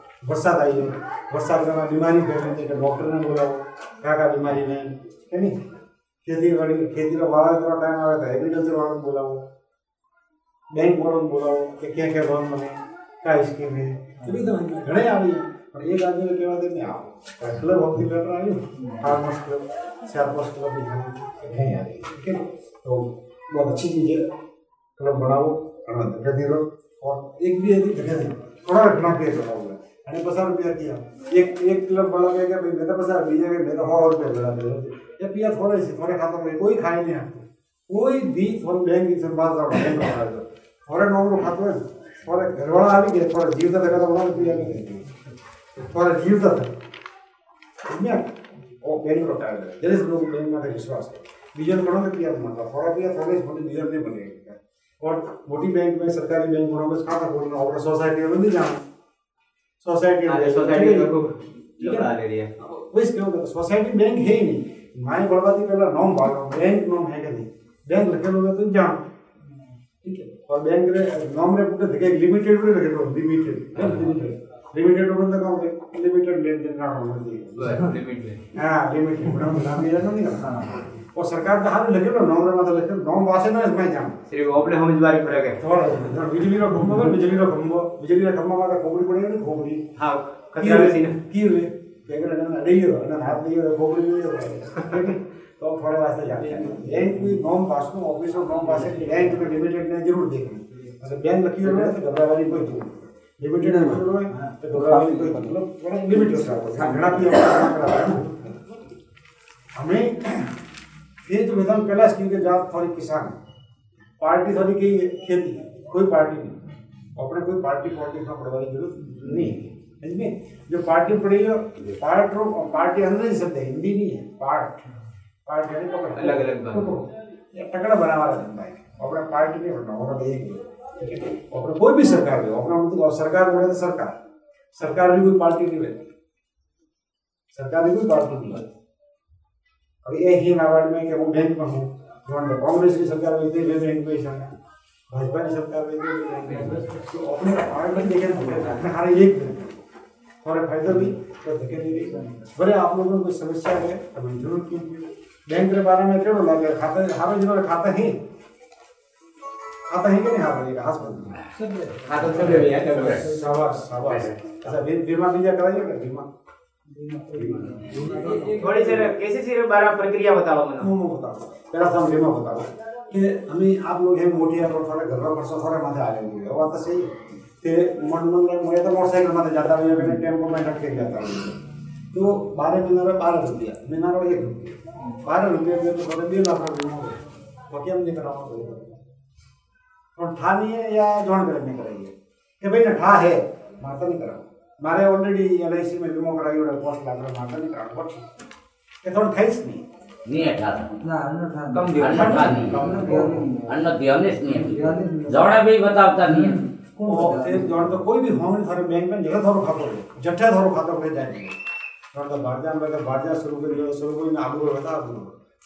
વરસાદ આવી જાય વરસાદમાં બીમારી ફેલાય છે કે ડૉક્ટરને બોલાવો કયા કયા બીમારી નહીં કે નહીં ખેતીવાડી ખેતીનો વાવેતરનો ટાઈમ આવે તો એગ્રીકલ્ચર વાળાને બોલાવો બેંક વાળાને બોલાવો કે ક્યાં ક્યાં લોન મને કયા સ્કીમ છે એ બી તમે ઘણે આવી પણ એક આદમીને કહેવા દે નહીં આવો ક્લબ ઓફ ધી લેટર આવ્યું फार्मर्स क्लब शेयरपोस्ट क्लब भी नहीं आ रही ठीक है तो बहुत अच्छी चीज़ है क्लब बढ़ाओ घना धक्का रहो और एक भी ऐसी जगह नहीं थोड़ा घना पे करा मैंने पचास रुपया किया। एक एक किलो बड़ा क्या क्या भाई मेरा पचास रुपया गया मेरा सौ रुपया बड़ा गया ये पिया थोड़ा ही थोड़े खाता में कोई खाए नहीं आपको कोई भी थोड़ा बैंक की बात जाओ थोड़े नौकरो खाते हैं, थोड़े घरवाड़ा आवी गए थोड़ा जीवता देखा तो बड़ा पिया गया थोड़ा जीवता था मैं ओ पेन को टाइम जैसे लोग बैंक में विश्वास बीजन बनो तो पिया बना थोड़ा पिया थोड़े थोड़े बीजन नहीं बनेगा। और मोटी बैंक में, सरकारी बैंक में खाता खोलना और सोसाइटी में नहीं जाना। Society society? को सोसाइटी बैंक है ही नहीं। माए बर्बादी पहला नॉम भागो बैंक नॉम है कि नहीं? बैंक लगे लोग तो जान। ठीक है? और बैंक रे नॉम रे पुटे देखे लिमिटेड रे लगे तो लिमिटेड लिमिटेड लिमिटेड तक हम लिमिटेड लेन देन ना होना चाहिए। लिमिट में हाँ लिमिटेड बड़ा नाम ये नहीं करता और सरकार तो हाथ लगे लो नॉम रे मतलब लगे नॉम वासे ना इसमें जान सिर्फ़ अपने समझदारी फ़र्क है। थोड़ा थोड़ा बिजली रो खंभा पर बिजली रो खंभा बिजली रो खंभा में खोपड़ी पड़ेगी नहीं खोपड़ी। हाँ कचरा में सीना की हुए बेगर ना नहीं हो ना हाथ नहीं हो खोपड़ी नहीं हो तो थोड़े वास्ते जाते हैं। बैंक की नॉम पास में ऑफ़िस और नॉम पास है बैंक में लिमिटेड ने ज़रूर देखना। अगर बैंक लकी हो तो घबरा वाली कोई ज़रूरत लिमिटेड में हो तो घबरा वाली कोई मतलब थोड़ा लिमिट होता है घना पिया हमें ये जो विधान पहला स्कीम के जात थोड़ी किसान पार्टी थोड़ी की खेती कोई पार्टी नहीं। अपने कोई पार्टी पॉलिटिक्स में की ज़रूरत नहीं है जो पार्टी पड़ी है पार्ट पार्टी अंग्रेज़ी शब्द है हिंदी नहीं है पार्ट। पार्ट यानी पकड़। अलग अलग बात। पकड़ो। ये टकड़ा बना वाला धंधा है। अपना पार्टी नहीं बनना अपना एक अपना कोई भी सरकार हो अपना मतलब सरकार बोले तो सरकार। सरकार भी कोई पार्टी नहीं रहती सरकार भी कोई पार्टी नहीं है अभी एक ही नाबार्ड में कि वो बैंक में हूँ। तो कांग्रेस की सरकार में इतने बैंक में है भाजपा की सरकार में इतने बैंक में तो अपने पार्टी देखे ना अपने हर एक थोड़े फ़ायदा भी तो देखे नहीं भी बड़े आप लोगों को कोई समस्या है तो मैं ज़रूर कीजिए। बैंक के बारे में क्यों लगे खाता हारे जिन्होंने खाता है। खाता है कि नहीं हारे? हाथ पर हाँ। तो सब ले लिया चलो शाबाश शाबाश। अच्छा बीमा बीजा कराइए क्या? बीमा। थोड़ी सी कैसे सी बारह प्रक्रिया बताओ હું મને હું બતાવું પહેલા તમે બેમાં બતાવો કે અમે આપ લોકો એમ મોટી આપણો થોડા ઘરનો ખર્ચો થોડા માથે આવે એ વાત તો સહી કે मन मन मैं तो मोटरसाइकिल माथे जाता हुआ मैंने टेम्पो में लटके जाता हूँ तो बारह महीना रहा बारह रुपया महीना रहा एक रुपया बारह रुपये में तो थोड़े बे लाख रुपये हो गए तो क्या नहीं करावा कोई પણ ઠા નહીં है या જોણ કરે નહીં કરાવીએ કે ભાઈ ને ઠા है મારે नहीं કરાવો મારે ઓલરેડી એલઆઈસીમાં વીમો કરાવી એટલે પોસ્ટ લાખ માટે ત્રણ વર્ષ એ થોડું થઈશ નહીં. नहीं नहीं अठारह भी बतावता नहीं है जोड़ तो कोई भी होम थारो बैंक में जगह थारो खातो है जठे थारो खातो ले जाए और तो बाहर जान में बाहर जा शुरू कर जो शुरू कोई ना आगू बता आगू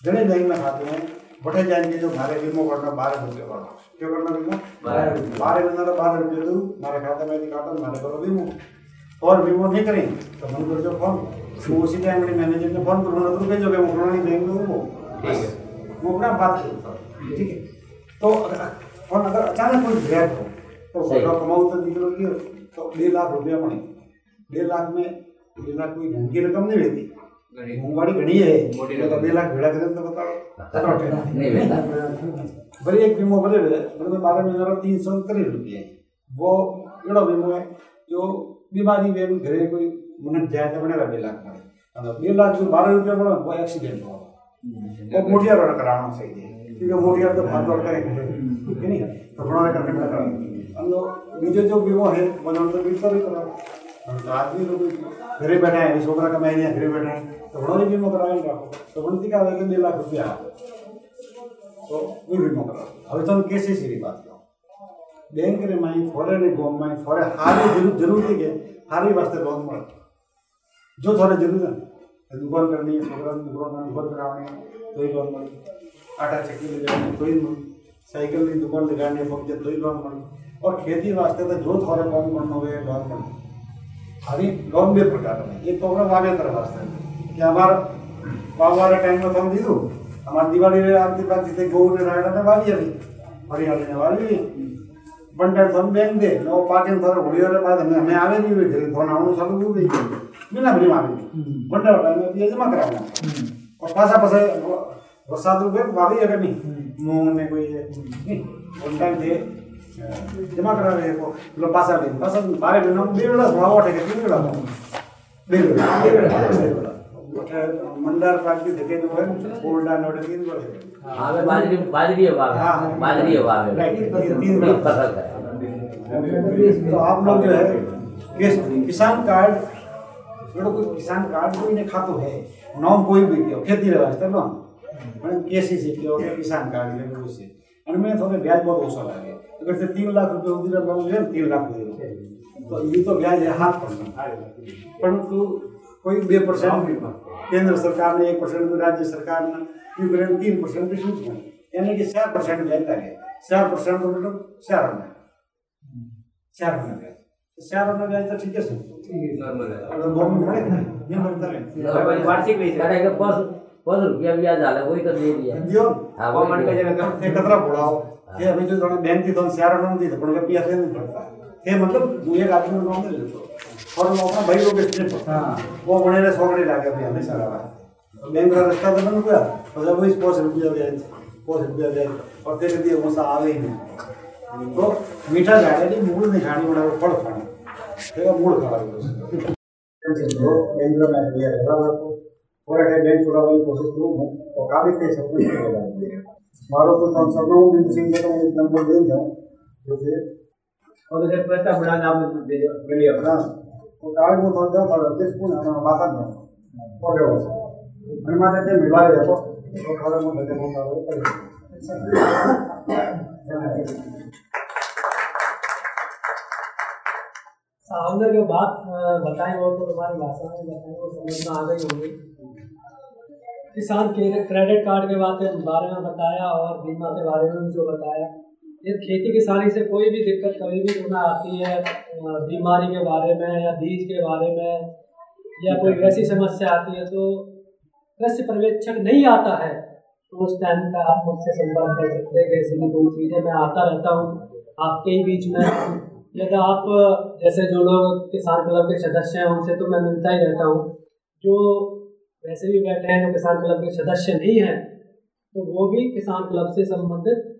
जने बैंक में खाते हैं बटे जाएँगे जो भारे रिमो करना बारह रुपये करना क्यों करना रिमो बारह बीमो बारह रुपये तो बारह रुपये दो मारे खाते में दिखाता मारे करो रिमो और वीमो नहीं करें तो मन कर जो फ़ोन वो उसी टाइम में मैनेजर ने फ़ोन करो तो कह जो कि मुकरानी बैंक में वो ठीक है वो अपना बात करता है ठीक है? तो और अगर अचानक कोई ग्रैप हो तो। बड़ा कमाऊ तो निकलो गयो तो डेढ़ लाख रुपया पड़े डेढ़ लाख में डेढ़ लाख कोई ढंग की रकम नहीं रहती। है मोटी तो रकम। डेढ़ लाख भेड़ा करें तो बताओ। नहीं भले एक बीमो भले मतलब बारह महीना का तीन सौ बीमारी वे घरे कोई मुनट बिमारी बेरुन धेरै कोही मुनन ज़्यादा पनि एउटा बिल लाग्छ अन्त बिल लाग्छ बाह्र रुपियाँबाट भयो मोटिया भयो कराना सही है क्योंकि मोटिया तो भाग दौड़ करेंगे नहीं तो बड़ा करने का करा हम लोग मुझे जो बीमा है बनाने तो बीमा भी करा तो आदमी तो घरे बैठे हैं छोकरा का महीने घरे बैठे हैं तो बड़ा उन्होंने बीमा कराएँगे आपको तो उन्होंने कहा कि मेरे लाख रुपया तो भी बीमा करा अभी तो हम ही सीधी बात करो ಬ್ಯಾಂಕ್ರೆ ಮಾಯಿ ಫೋರೆನೆ ಗೋಮ್ ಮಾಯಿ ಫೋರೆ ಹಾರಿ ಜರು ಜರುರಿಗೆ हारे वास्ते बहुत मर। जो थोड़े ज़रूर है दुकान करनी है प्रोग्राम दुकान दुकान कराने तो ही बहुत मर। आटा चक्की ले जाने तो ही मर। साइकिल की दुकान लगाने पंक्चर तो ही बहुत मर। और खेती वास्ते तो जो थोड़े कम मन हो गए बहुत मर। अभी लोन भी प्रकार में ये प्रोग्राम आगे तरह वास्ते कि हमार पाव वाला टाइम में कम दी दो हमारी दिवाली आपके पास जितने गौ ने रायड़ा था वाली अभी। हरियाणा वाली બંટાળ તમે બેંક દે નવો પાકે થોડો હોળીઓને બાદ અમે અમે આવે નહીં હોય ઘરે ફોન આવવાનું ચાલુ બહુ થઈ ગયું મીના ભરી આવી બંટાળ ટાઈમે બીજા જમા કરાવવાના પણ પાછા પાછા વરસાદ રૂપે વાવી શકે નહીં મૂંગ ને કોઈ નહીં બંટાળ જે જમા કરાવે પેલો પાછા લઈને પાછા બારે મહિના બે વેળા ભાવ ઓઠે કે ત્રણ વેળા ભાવ બે વેળા બે વેળા બે વેળા મંડાર પાકી ધકે નો હોય ઓરડા નોડે तीन वेळा હવે બાજરી બાજરી વાવે हाँ। બાજરી વાવે राइट तीन तीन वेळा फसल है तो आप लोग जो है किस- किसान कार्ड छोड़ो कोई किसान कार्ड कोई ने खातो है नाम कोई भी कहो खेती रे वास्ते लोन પણ કેસીસી કયો કે કિસાન કાર્ડ કે એવું છે અને મેં થોડે વ્યાજ બહુ ઓછો લાગે અગર તે तीन लाख रुपये उधर लोन ले तीन लाख दे तो ये तो ब्याज है हाथ परसेंट परंतु कोई बे परसेंट केंद्र सरकार ने एक परसेंट राज्य सरकार ने यू करें तीन परसेंट भी छूट है यानी कि चार परसेंट ब्याज लगे चार परसेंट तो मतलब चार होना चार होना ब्याज तो चार होना ब्याज तो ठीक है सर अगर गवर्नमेंट મળે ને ये बनता है वार्षिक करे के पास पाच रुपया ब्याज झाला वही तो दे दिया दियो हाँ, वो गवर्नमेंट का जगह ते कतरा बोलाओ ये अभी जो थोड़ा बैंक थी तो चार होना दी तो पण रुपया से नहीं पड़ता ये मतलब वो एक आदमी को नहीं लेतो और वो अपना भाई लोग स्टेप वो बने रे सोगड़े लागे भी हमें सारा बात बैंक का रास्ता तो बन गया तो वो इस पाँच रुपया ब्याज पाँच रुपया ब्याज और तेरे दिए वो सा आवे ही नहीं। तो मीठा झाड़े की मूल नहीं खानी बड़ा फल खानी। तेरा मूल खा रही बैंक में लिया रहना आपको थोड़ा टाइम बैंक थोड़ा वाली कोशिश करूँ मैं तो काफ़ी थे सब कुछ मारो तो हम सब लोग भी सिंह को नंबर दे जाऊँ जैसे और उसे पैसा बुला नाम दे दो मिलिए हाँ तो कागज़ में थोड़ा जाओ थोड़ा देश को ना बात ना और क्या होता है मैं माने ते मिला है तो तो थोड़ा मोटा दे दूँगा सामने जो बात बताई वो तो तुम्हारी भाषा में बताई वो समझ में आ गई होगी। किसान क्रेडिट कार्ड के बारे में बताया और बीमा के बारे में जो बताया। ये खेती किसानी से कोई भी दिक्कत कभी भी तुम्हें आती है बीमारी के बारे में या बीज के बारे में या कोई वैसी समस्या आती है तो कृषि पर्यवेक्षक नहीं आता है तो उस टाइम पे आप मुझसे संपर्क कर सकते हैं कैसी भी कोई चीज़ मैं आता रहता हूँ आपके ही बीच में। यदि आप, जैसे जो लोग किसान क्लब के सदस्य हैं, उनसे तो मैं मिलता ही रहता हूँ। जो वैसे भी बैठे हैं, जो किसान क्लब के सदस्य नहीं हैं तो वो भी किसान क्लब से संबंधित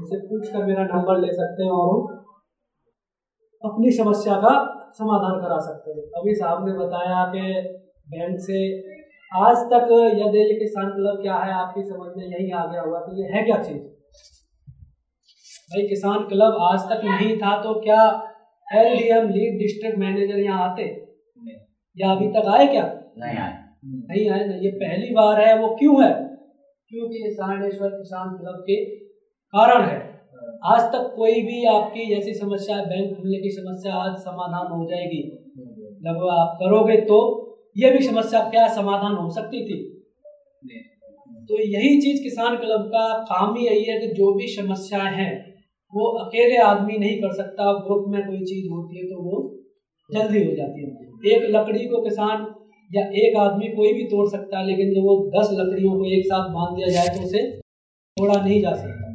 उनसे पूछ कर मेरा नंबर ले सकते हैं और अपनी समस्या का समाधान करा सकते हैं। अभी साहब ने बताया कि बैंक से आज तक यदि ये किसान क्लब क्या है आपकी समझ में यही आ गया होगा कि ये है क्या चीज़? भाई किसान क्लब आज तक नहीं था तो क्या L D M lead district manager यहाँ आते? या अभी तक आए क्या? नहीं आए। नहीं आए ना। ये पहली बार है वो क्यों है? क्योंकि ये सारणेश्वर किसान क्लब के कारण है। आज तक कोई भी आपकी जैसी समस्या, बैंक खुलने की समस्या आज समाधान हो जाएगी। जब आप करोगे तो ये भी समस्या क्या समाधान हो सकती थी? तो यही चीज़ किसान क्लब का काम ही यही है कि जो भी समस्याएँ हैं, वो अकेले आदमी नहीं कर सकता। ग्रुप में कोई चीज़ होती है तो वो जल्दी हो जाती है। एक लकड़ी को किसान या एक आदमी कोई भी तोड़ सकता है, लेकिन जब वो दस लकड़ियों को एक साथ बाँध दिया जाए तो उसे तोड़ा नहीं जा सकता।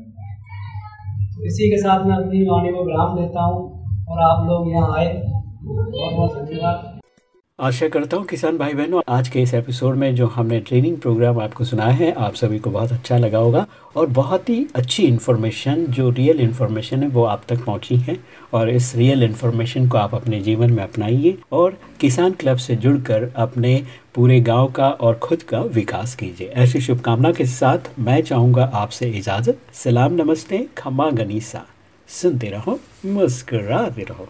इसी के साथ मैं अपनी वाणी को विराम देता हूँ और आप लोग यहाँ आए। बहुत बहुत धन्यवाद। आशा करता हूँ किसान भाई बहनों आज के इस एपिसोड में जो हमने ट्रेनिंग प्रोग्राम आपको सुनाया है, आप सभी को बहुत अच्छा लगा होगा और बहुत ही अच्छी इन्फॉर्मेशन जो रियल इन्फॉर्मेशन है, वो आप तक पहुँची है और इस रियल इन्फॉर्मेशन को आप अपने जीवन में अपनाइए और किसान क्लब से जुड़कर अपने पूरे गाँव का और खुद का विकास कीजिए। ऐसी शुभकामना के साथ मैं चाहूँगा आपसे इजाज़त। सलाम, नमस्ते खम्मा गनीसा। सुनते रहो, मुस्कराते रहो।